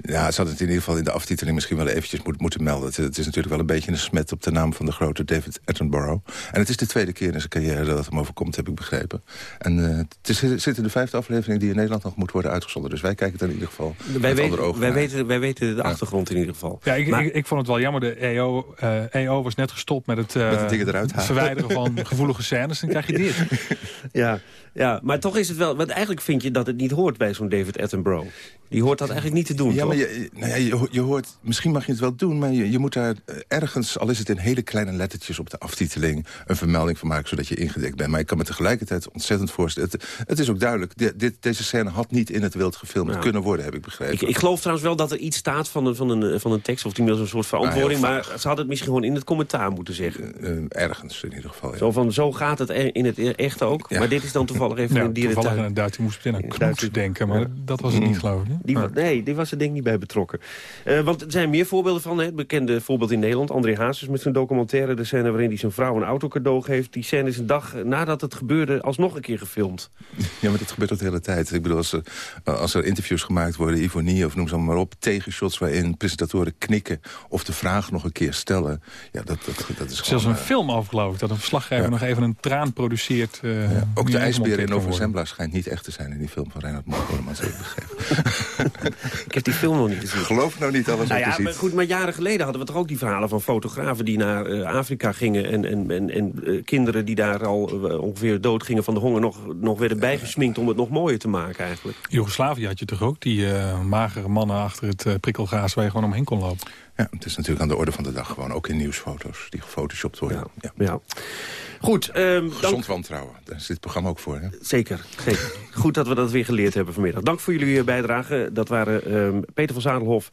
Ja, ze hadden het in ieder geval in de aftiteling misschien wel eventjes moet, moeten melden. Het, het is natuurlijk wel een beetje een smet op de naam van de grote David Attenborough. En het is de tweede keer in zijn carrière dat het hem overkomt, heb ik begrepen. En eh, het is, zit in de vijfde aflevering die in Nederland nog moet worden uitgezonden. Dus wij kijken het in ieder geval Wij, met andere weten, ogen wij, naar. weten, wij weten de achtergrond in ieder geval. Ja, ik, Maar- ik, ik vond het wel jammer. De EO, eh, EO was net gestopt met het, eh, Met de dingen eruit halen. verwijderen van gevoelige scènes. Dan krijg je dit. Ja, ja, maar toch is het wel... Want eigenlijk vind je dat het niet hoort bij zo'n David Attenborough. Die hoort dat eigenlijk niet te doen, Ja, toch? maar je, nou ja, je, ho- je hoort, misschien mag je het wel doen... maar je, je moet daar eh, ergens, al is het in hele kleine lettertjes op de aftiteling... een vermelding van maken, zodat je ingedekt bent. Maar ik kan me tegelijkertijd ontzettend voorstellen... het, het is ook duidelijk, dit, dit- deze scène had niet in het wild gefilmd Ja. kunnen worden, heb ik begrepen. Ik, ik geloof trouwens wel dat er iets staat van een, van een, van een tekst... of inmiddels een soort verantwoording... Nou, maar heel ze hadden het misschien gewoon in het commentaar moeten zeggen. Eh, ergens in ieder geval, ja. Zo van, zo gaat het er- in het e- echt ook. Ja. Maar dit is dan toevallig even Ja, een dierentuin. toevallig in het Duits. Je moest meteen aan denken. Maar dat was het niet, geloof ik. hè? Die, nee, die was er denk ik niet bij betrokken. Eh, want er zijn meer voorbeelden van. Hè. Het bekende voorbeeld in Nederland. André Hazes met zijn documentaire. De scène waarin hij zijn vrouw een auto cadeau geeft. Die scène is een dag nadat het gebeurde alsnog een keer gefilmd. Ja, maar dat gebeurt ook de hele tijd. Ik bedoel, als er, als er interviews gemaakt worden, Ivonie of noem ze maar op... tegenshots waarin presentatoren knikken of de vraag nog een keer stellen... ja, dat, dat, dat is Zelfs gewoon... een film over, geloof ik. Dat een verslaggever Ja. nog even een traan produceert. eh, ook de ijsbeer in Nova. Zembla schijnt niet echt te zijn... in die film van Reinhard heb ik begrepen. Ik heb die film nog niet gezien. Geloof nou niet alles Nou wat ja, je maar ziet. goed, maar jaren geleden hadden we toch ook die verhalen van fotografen die naar eh, Afrika gingen en, en, en, en eh, kinderen die daar al ongeveer dood gingen van de honger nog, nog werden bijgesminkt om het nog mooier te maken eigenlijk. Joegoslavië had je toch ook? Die eh, magere mannen achter het prikkelgaas waar je gewoon omheen kon lopen. Ja, het is natuurlijk aan de orde van de dag gewoon. Ook in nieuwsfoto's die gefotoshopt worden. Ja. Ja. Goed, ehm, dank, Gezond wantrouwen. Daar is dit programma ook voor. Hè? zeker, zeker. Goed dat we dat weer geleerd hebben vanmiddag. Dank voor jullie eh, bijdrage. Dat waren ehm, Peter van Zadelhof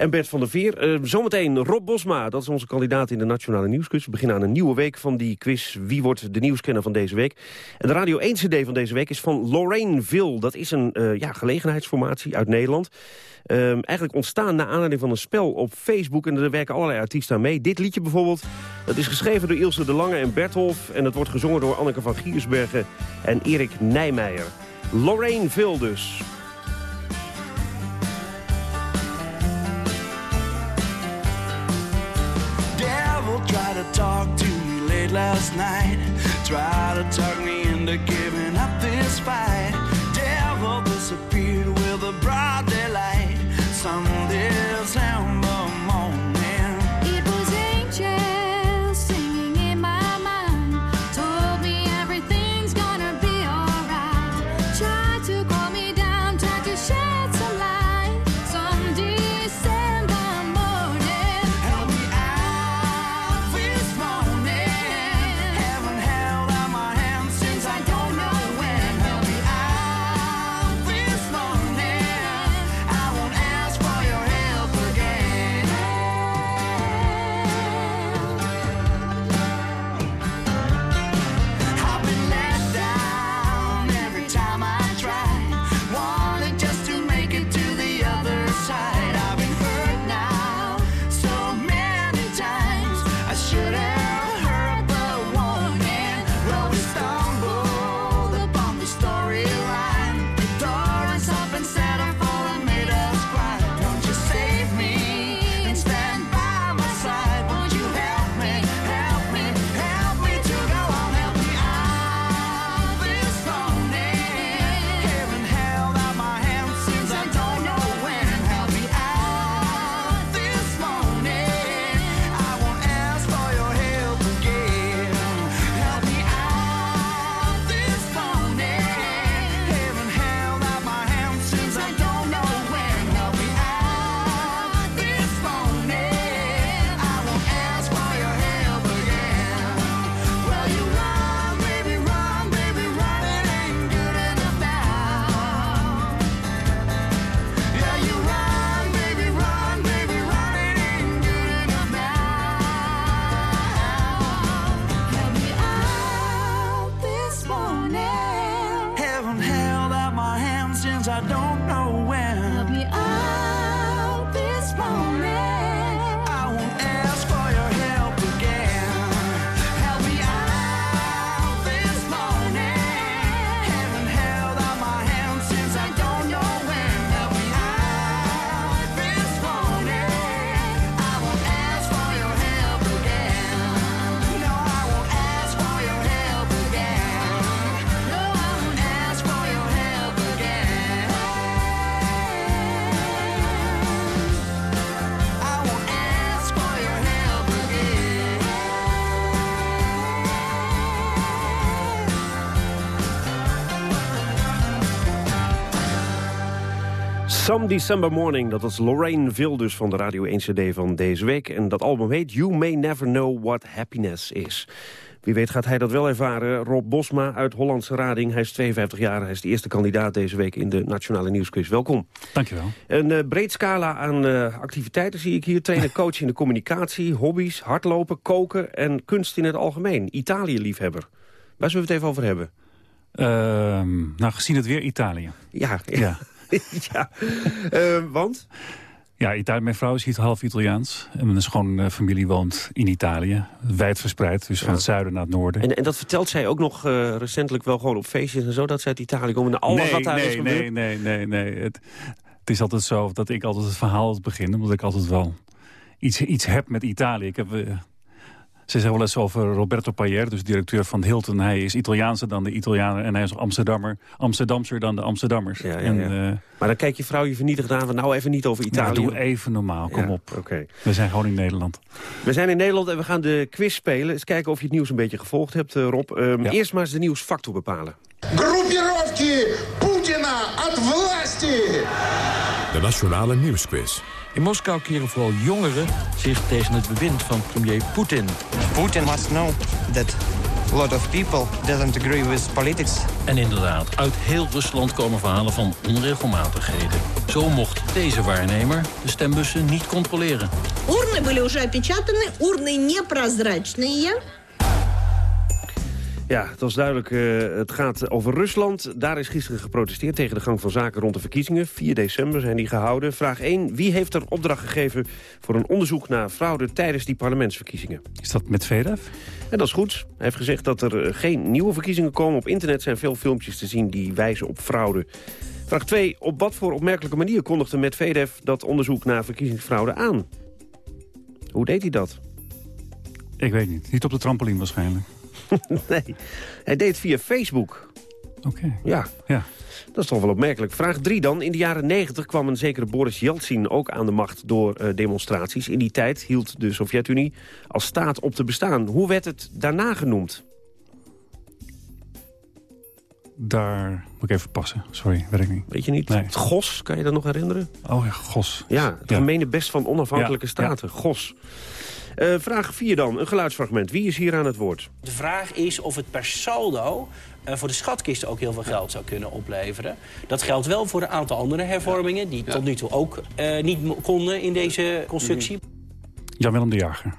en Bert van der Veer. Eh, zometeen Rob Bosma, dat is onze kandidaat in de Nationale Nieuwsquiz. We beginnen aan een nieuwe week van die quiz. Wie wordt de nieuwskenner van deze week? En de Radio 1 CD van deze week is van Lorraine Vil. Dat is een eh, ja, gelegenheidsformatie uit Nederland. Ehm, eigenlijk ontstaan naar aanleiding van een spel op Facebook. En er werken allerlei artiesten aan mee. Dit liedje bijvoorbeeld, dat is geschreven door Ilse de Lange en Bertolf. En het wordt gezongen door Anneke van Giersbergen en Erik Nijmeijer. Lorraine Vil dus. To talk to me late last night. Try to talk me into giving up this fight. Devil disappeared with a broad daylight. Some December Some December Morning, dat was Lorraine Vildus van de Radio 1 CD van deze week. En dat album heet You May Never Know What Happiness Is. Wie weet gaat hij dat wel ervaren. Rob Bosma uit Hollandse Rading, hij is 52 jaar. Hij is de eerste kandidaat deze week in de Nationale Nieuwsquiz. Welkom. Dankjewel. Een eh, breed scala aan eh, activiteiten zie ik hier. Trainen, coach in de communicatie, hobby's, hardlopen, koken... en kunst in het algemeen. Italië-liefhebber. Waar zullen we het even over hebben? Ehm, nou, gezien het weer Italië. Ja, Ja. ja. Eh, want? Ja, Italië, mijn vrouw is hier half Italiaans. En mijn schoonfamilie woont in Italië. Wijd verspreid, dus van het zuiden naar het noorden. En, en dat vertelt zij ook nog eh, recentelijk wel gewoon op feestjes en zo... dat zij uit Italië komen. En alles nee, wat daar is nee, gebeurd. nee, nee, nee, nee. Het, het is altijd zo dat ik altijd het verhaal begin. Omdat ik altijd wel iets, iets heb met Italië. Ik heb... eh, ze zeggen wel eens over Roberto Payer, dus directeur van Hilton. Hij is Italiaanser dan de Italianen en hij is Amsterdammer. Amsterdamser dan de Amsterdammers. Ja, ja, En, ja. eh, Maar dan kijkt je vrouw je vernietigd aan van nou even niet over Italië. ja, doe even normaal, kom Ja, op. oké. We zijn gewoon in Nederland. We zijn in Nederland en we gaan de quiz spelen. Eens kijken of je het nieuws een beetje gevolgd hebt, eh, Rob. Ehm, Eerst maar eens de nieuwsfactor bepalen. Группировки Путина от власти! De Nationale Nieuwsquiz. In Moskou keren vooral jongeren zich tegen het bewind van premier Poetin. Putin must know that a lot of people doesn't agree with politics. En inderdaad, uit heel Rusland komen verhalen van onregelmatigheden. Zo mocht deze waarnemer de stembussen niet controleren. Урны были уже опечатаны, урны непрозрачные. Ja, het was duidelijk, eh, het gaat over Rusland. Daar is gisteren geprotesteerd tegen de gang van zaken rond de verkiezingen. 4 december zijn die gehouden. Vraag 1. Wie heeft er opdracht gegeven voor een onderzoek naar fraude tijdens die parlementsverkiezingen? Is dat met VDF? En dat is goed. Hij heeft gezegd dat er eh, geen nieuwe verkiezingen komen. Op internet zijn veel filmpjes te zien die wijzen op fraude. Vraag 2. Op wat voor opmerkelijke manier kondigde Medvedev dat onderzoek naar verkiezingsfraude aan? Hoe deed hij dat? Ik weet niet. Niet op de trampoline waarschijnlijk. nee, hij deed het via Facebook. Oké. Ja. ja, dat is toch wel opmerkelijk. Vraag 3 dan. In de jaren 90 kwam een zekere Boris Yeltsin ook aan de macht door eh, demonstraties. In die tijd hield de Sovjet-Unie als staat op te bestaan. Hoe werd het daarna genoemd? Daar moet ik even passen. Sorry, weet ik niet. Weet je niet? Nee. Het GOS, kan je dat nog herinneren? Oh ja, GOS. Ja, het Ja. gemene best van onafhankelijke Ja, staten. GOS. Eh, vraag 4 dan. Een geluidsfragment. Wie is hier aan het woord? De vraag is of het per saldo eh, voor de schatkist ook heel veel geld zou kunnen opleveren. Dat geldt wel voor een aantal andere hervormingen... die tot nu toe ook eh, niet konden in deze constructie. Jan-Willem de Jager.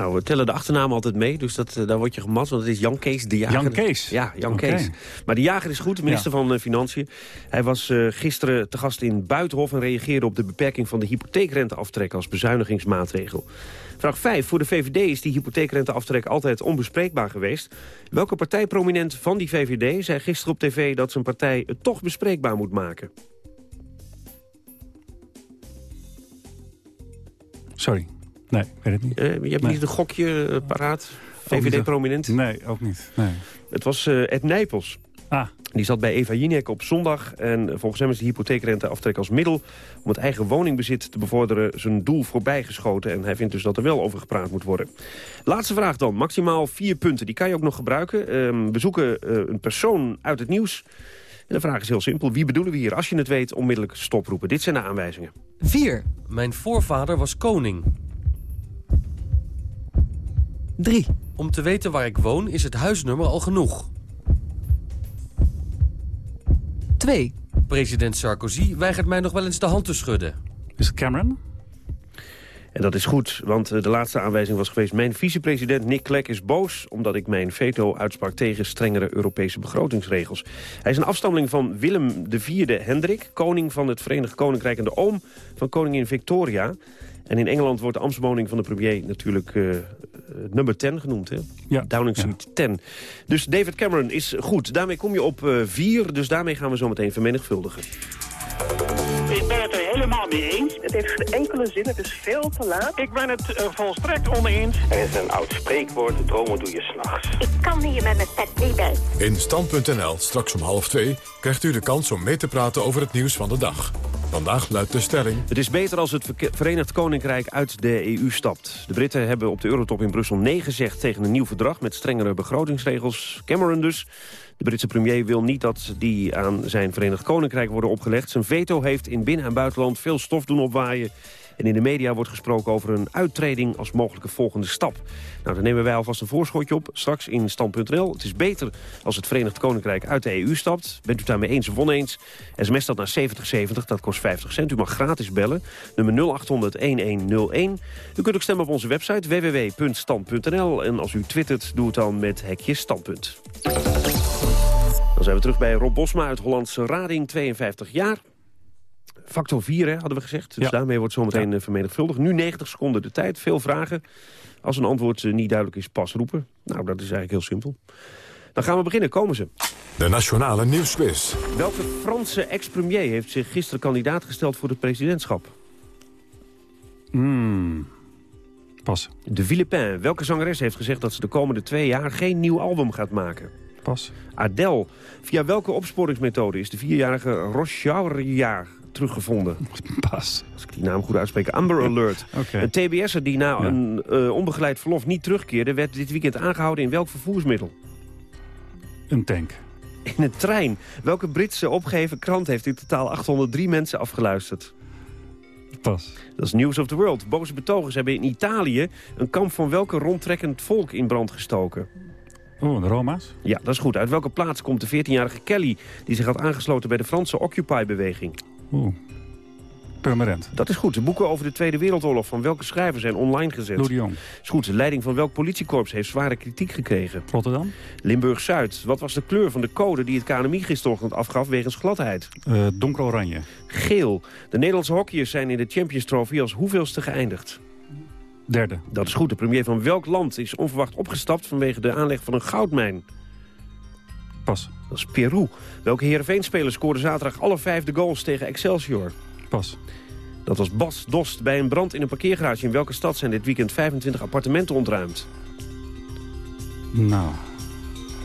Nou, we tellen de achternaam altijd mee, dus dat, eh, daar word je gemat. Want het is Jan Kees de Jager. Jan Kees? Ja, Jan. Kees. Maar de Jager is goed, de minister Ja. van eh, Financiën. Hij was eh, gisteren te gast in Buitenhof... en reageerde op de beperking van de hypotheekrenteaftrek... als bezuinigingsmaatregel. Vraag 5. Voor de VVD is die hypotheekrenteaftrek altijd onbespreekbaar geweest. Welke partijprominent van die VVD zei gisteren op tv... dat zijn partij het toch bespreekbaar moet maken? Sorry. Nee, ik weet het niet. Eh, je hebt Nee. niet een gokje eh, paraat? VVD-prominent? Nee, ook niet. Nee. Het was eh, Ed Nijpels. Ah. Die zat bij Eva Jinek op zondag. En volgens hem is de hypotheekrenteaftrek als middel... om het eigen woningbezit te bevorderen zijn doel voorbijgeschoten. En hij vindt dus dat er wel over gepraat moet worden. Laatste vraag dan. Maximaal vier punten. Die kan je ook nog gebruiken. Ehm, we zoeken eh, een persoon uit het nieuws. En de vraag is heel simpel. Wie bedoelen we hier? Als je het weet, onmiddellijk stoproepen. Dit zijn de aanwijzingen. 4. Mijn voorvader was koning. 3. Om te weten waar ik woon is het huisnummer al genoeg. 2. President Sarkozy weigert mij nog wel eens de hand te schudden. Is het Cameron? En dat is goed, want eh, de laatste aanwijzing was geweest... mijn vicepresident Nick Clegg is boos... omdat ik mijn veto uitsprak tegen strengere Europese begrotingsregels. Hij is een afstammeling van Willem IV Hendrik... koning van het Verenigd Koninkrijk en de oom van koningin Victoria. En in Engeland wordt de ambtswoning van de premier natuurlijk eh, eh, nummer 10 genoemd. Hè? Ja. Downing Street 10. Dus David Cameron is goed. Daarmee kom je op 4, dus daarmee gaan we zo meteen vermenigvuldigen. Ik ben het er helemaal mee eens. Het heeft geen enkele zin, het is veel te laat. Ik ben het eh, volstrekt oneens. Er is een oud spreekwoord, dromen doe je s'nachts. Ik kan hier met mijn pet niet bij. In Stand.nl, straks om half twee, krijgt u de kans om mee te praten over het nieuws van de dag. Vandaag luidt de stelling... Het is beter als het Verenigd Koninkrijk uit de EU stapt. De Britten hebben op de Eurotop in Brussel nee gezegd tegen een nieuw verdrag... met strengere begrotingsregels. Cameron dus. De Britse premier wil niet dat die aan zijn Verenigd Koninkrijk worden opgelegd. Zijn veto heeft in binnen- en buitenland veel stof doen opwaaien. En in de media wordt gesproken over een uittreding als mogelijke volgende stap. Nou, daar nemen wij alvast een voorschotje op. Straks in Stand.nl. Het is beter als het Verenigd Koninkrijk uit de EU stapt. Bent u daarmee eens of oneens? SMS dat naar 7070, dat kost 50 cent. U mag gratis bellen. Nummer 0800-1101. U kunt ook stemmen op onze website www.stand.nl. En als u twittert, doe het dan met hekje standpunt. Dan zijn we terug bij Rob Bosma uit Hollandse Rading, 52 jaar. Factor 4 hè, hadden we gezegd. Dus daarmee wordt zometeen eh, vermenigvuldigd. Nu 90 seconden de tijd, veel vragen. Als een antwoord eh, niet duidelijk is, pas roepen. Nou, dat is eigenlijk heel simpel. Dan gaan we beginnen, komen ze. De Nationale Nieuwsquiz. Welke Franse ex-premier heeft zich gisteren kandidaat gesteld voor het presidentschap? Hmm. Pas. De Villepin. Welke zangeres heeft gezegd dat ze de komende twee jaar geen nieuw album gaat maken? Pas. Adele. Via welke opsporingsmethode is de vierjarige Rocharia teruggevonden? Pas. Als ik die naam goed uitspreek. Amber Alert. Een TBS'er die na een eh, onbegeleid verlof niet terugkeerde... werd dit weekend aangehouden in welk vervoersmiddel? Een tank. In een trein. Welke Britse opgeheven krant heeft in totaal 803 mensen afgeluisterd? Pas. Dat is News of the World. Boze betogers hebben in Italië een kamp van welke rondtrekkend volk in brand gestoken? Oh, de Roma's? Ja, dat is goed. Uit welke plaats komt de 14-jarige Kelly... die zich had aangesloten bij de Franse Occupy-beweging? Oeh. Permanent. Dat is goed. De boeken over de Tweede Wereldoorlog van welke schrijver zijn online gezet? Lou de Jong. Is goed. De leiding van welk politiekorps heeft zware kritiek gekregen? Rotterdam? Limburg-Zuid. Wat was de kleur van de code die het KNMI gisterochtend afgaf wegens gladheid? Eh donker-oranje. Geel. De Nederlandse hockeyers zijn in de Champions Trophy als hoeveelste geëindigd? Derde. Dat is goed. De premier van welk land is onverwacht opgestapt vanwege de aanleg van een goudmijn? Pas. Dat is Peru. Welke Heerenveen-speler scoorde zaterdag alle vijf de goals tegen Excelsior? Pas. Dat was Bas Dost. Bij een brand in een parkeergarage in welke stad zijn dit weekend 25 appartementen ontruimd? Nou,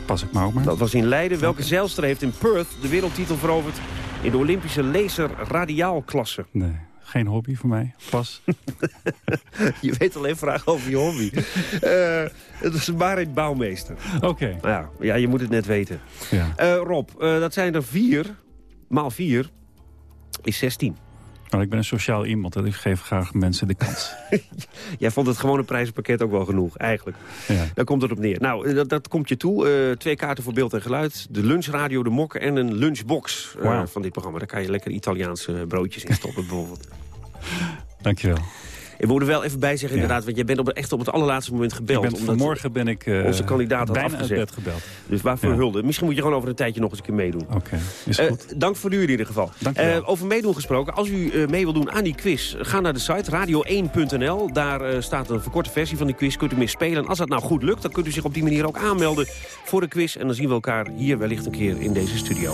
pas ik maar ook maar. Dat was in Leiden. Welke zeilster heeft in Perth de wereldtitel veroverd in de Olympische laser radiaalklasse? Nee, geen hobby voor mij. Pas. je weet alleen vragen over je hobby. Eh, het is Marit Bouwmeester. Oké. Nou ja, ja, je moet het net weten. Ja. Eh, Rob, eh, dat zijn er vier. Maal vier is 16. Maar ik ben een sociaal iemand. dus Ik geef graag mensen de kans. Jij vond het gewone prijzenpakket ook wel genoeg, eigenlijk. Ja. Daar komt het op neer. Nou, dat, dat komt je toe. Eh, twee kaarten voor beeld en geluid. De lunchradio, de mok en een lunchbox van dit programma. Daar kan je lekker Italiaanse broodjes in stoppen, bijvoorbeeld. Dankjewel. Ik moet er wel even bij zeggen, inderdaad, want jij bent op, echt op het allerlaatste moment gebeld. Omdat vanmorgen ben ik eh, onze kandidaat had bijna bed gebeld. Dus waarvoor Ja. hulde? Misschien moet je gewoon over een tijdje nog eens een keer meedoen. Oké, is Eh, goed. dank voor nu in ieder geval. Dank. Eh, over meedoen gesproken. Als u mee wil doen aan die quiz, ga naar de site radio1.nl. Daar staat een verkorte versie van die quiz. Kunt u mee spelen. En als dat nou goed lukt, dan kunt u zich op die manier ook aanmelden voor de quiz. En dan zien we elkaar hier wellicht een keer in deze studio.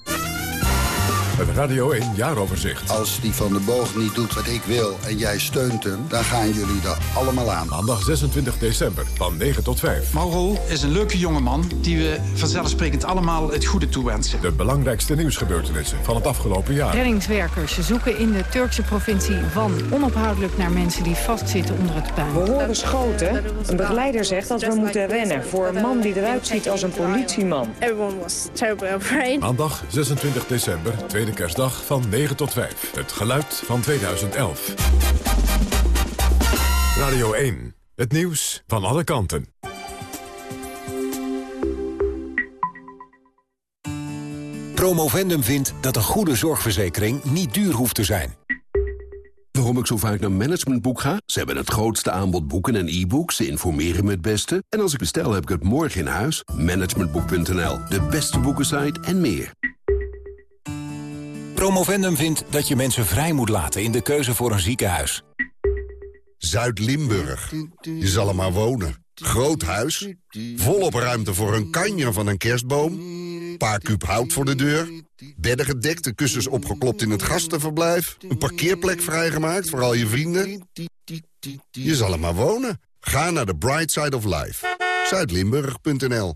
Het Radio 1 jaaroverzicht. Als die van de boog niet doet wat ik wil en jij steunt hem... dan gaan jullie er allemaal aan. Maandag 26 december van 9 tot 5. Mauro is een leuke jongeman die we vanzelfsprekend allemaal het goede toewensen. De belangrijkste nieuwsgebeurtenissen van het afgelopen jaar. Reddingswerkers zoeken in de Turkse provincie Van onophoudelijk naar mensen die vastzitten onder het puin. We horen schoten. Een begeleider zegt dat we moeten rennen voor een man die eruit ziet als een politieman. Everyone was terribly afraid. Maandag 26 december, tweede kerstdag van 9 tot 5. Het geluid van 2011. Radio 1. Het nieuws van alle kanten. Promovendum vindt dat een goede zorgverzekering niet duur hoeft te zijn. Waarom ik zo vaak naar Managementboek ga? Ze hebben het grootste aanbod boeken en e-books. Ze informeren me het beste. En als ik bestel, heb ik het morgen in huis. Managementboek.nl, de beste boekensite en meer. Promovendum vindt dat je mensen vrij moet laten in de keuze voor een ziekenhuis. Zuid-Limburg. Je zal er maar wonen. Groot huis, volop ruimte voor een kanjer van een kerstboom... paar kuub hout voor de deur, bedden gedekt, de kussens opgeklopt in het gastenverblijf... een parkeerplek vrijgemaakt voor al je vrienden. Je zal er maar wonen. Ga naar de Bright Side of Life. Zuidlimburg.nl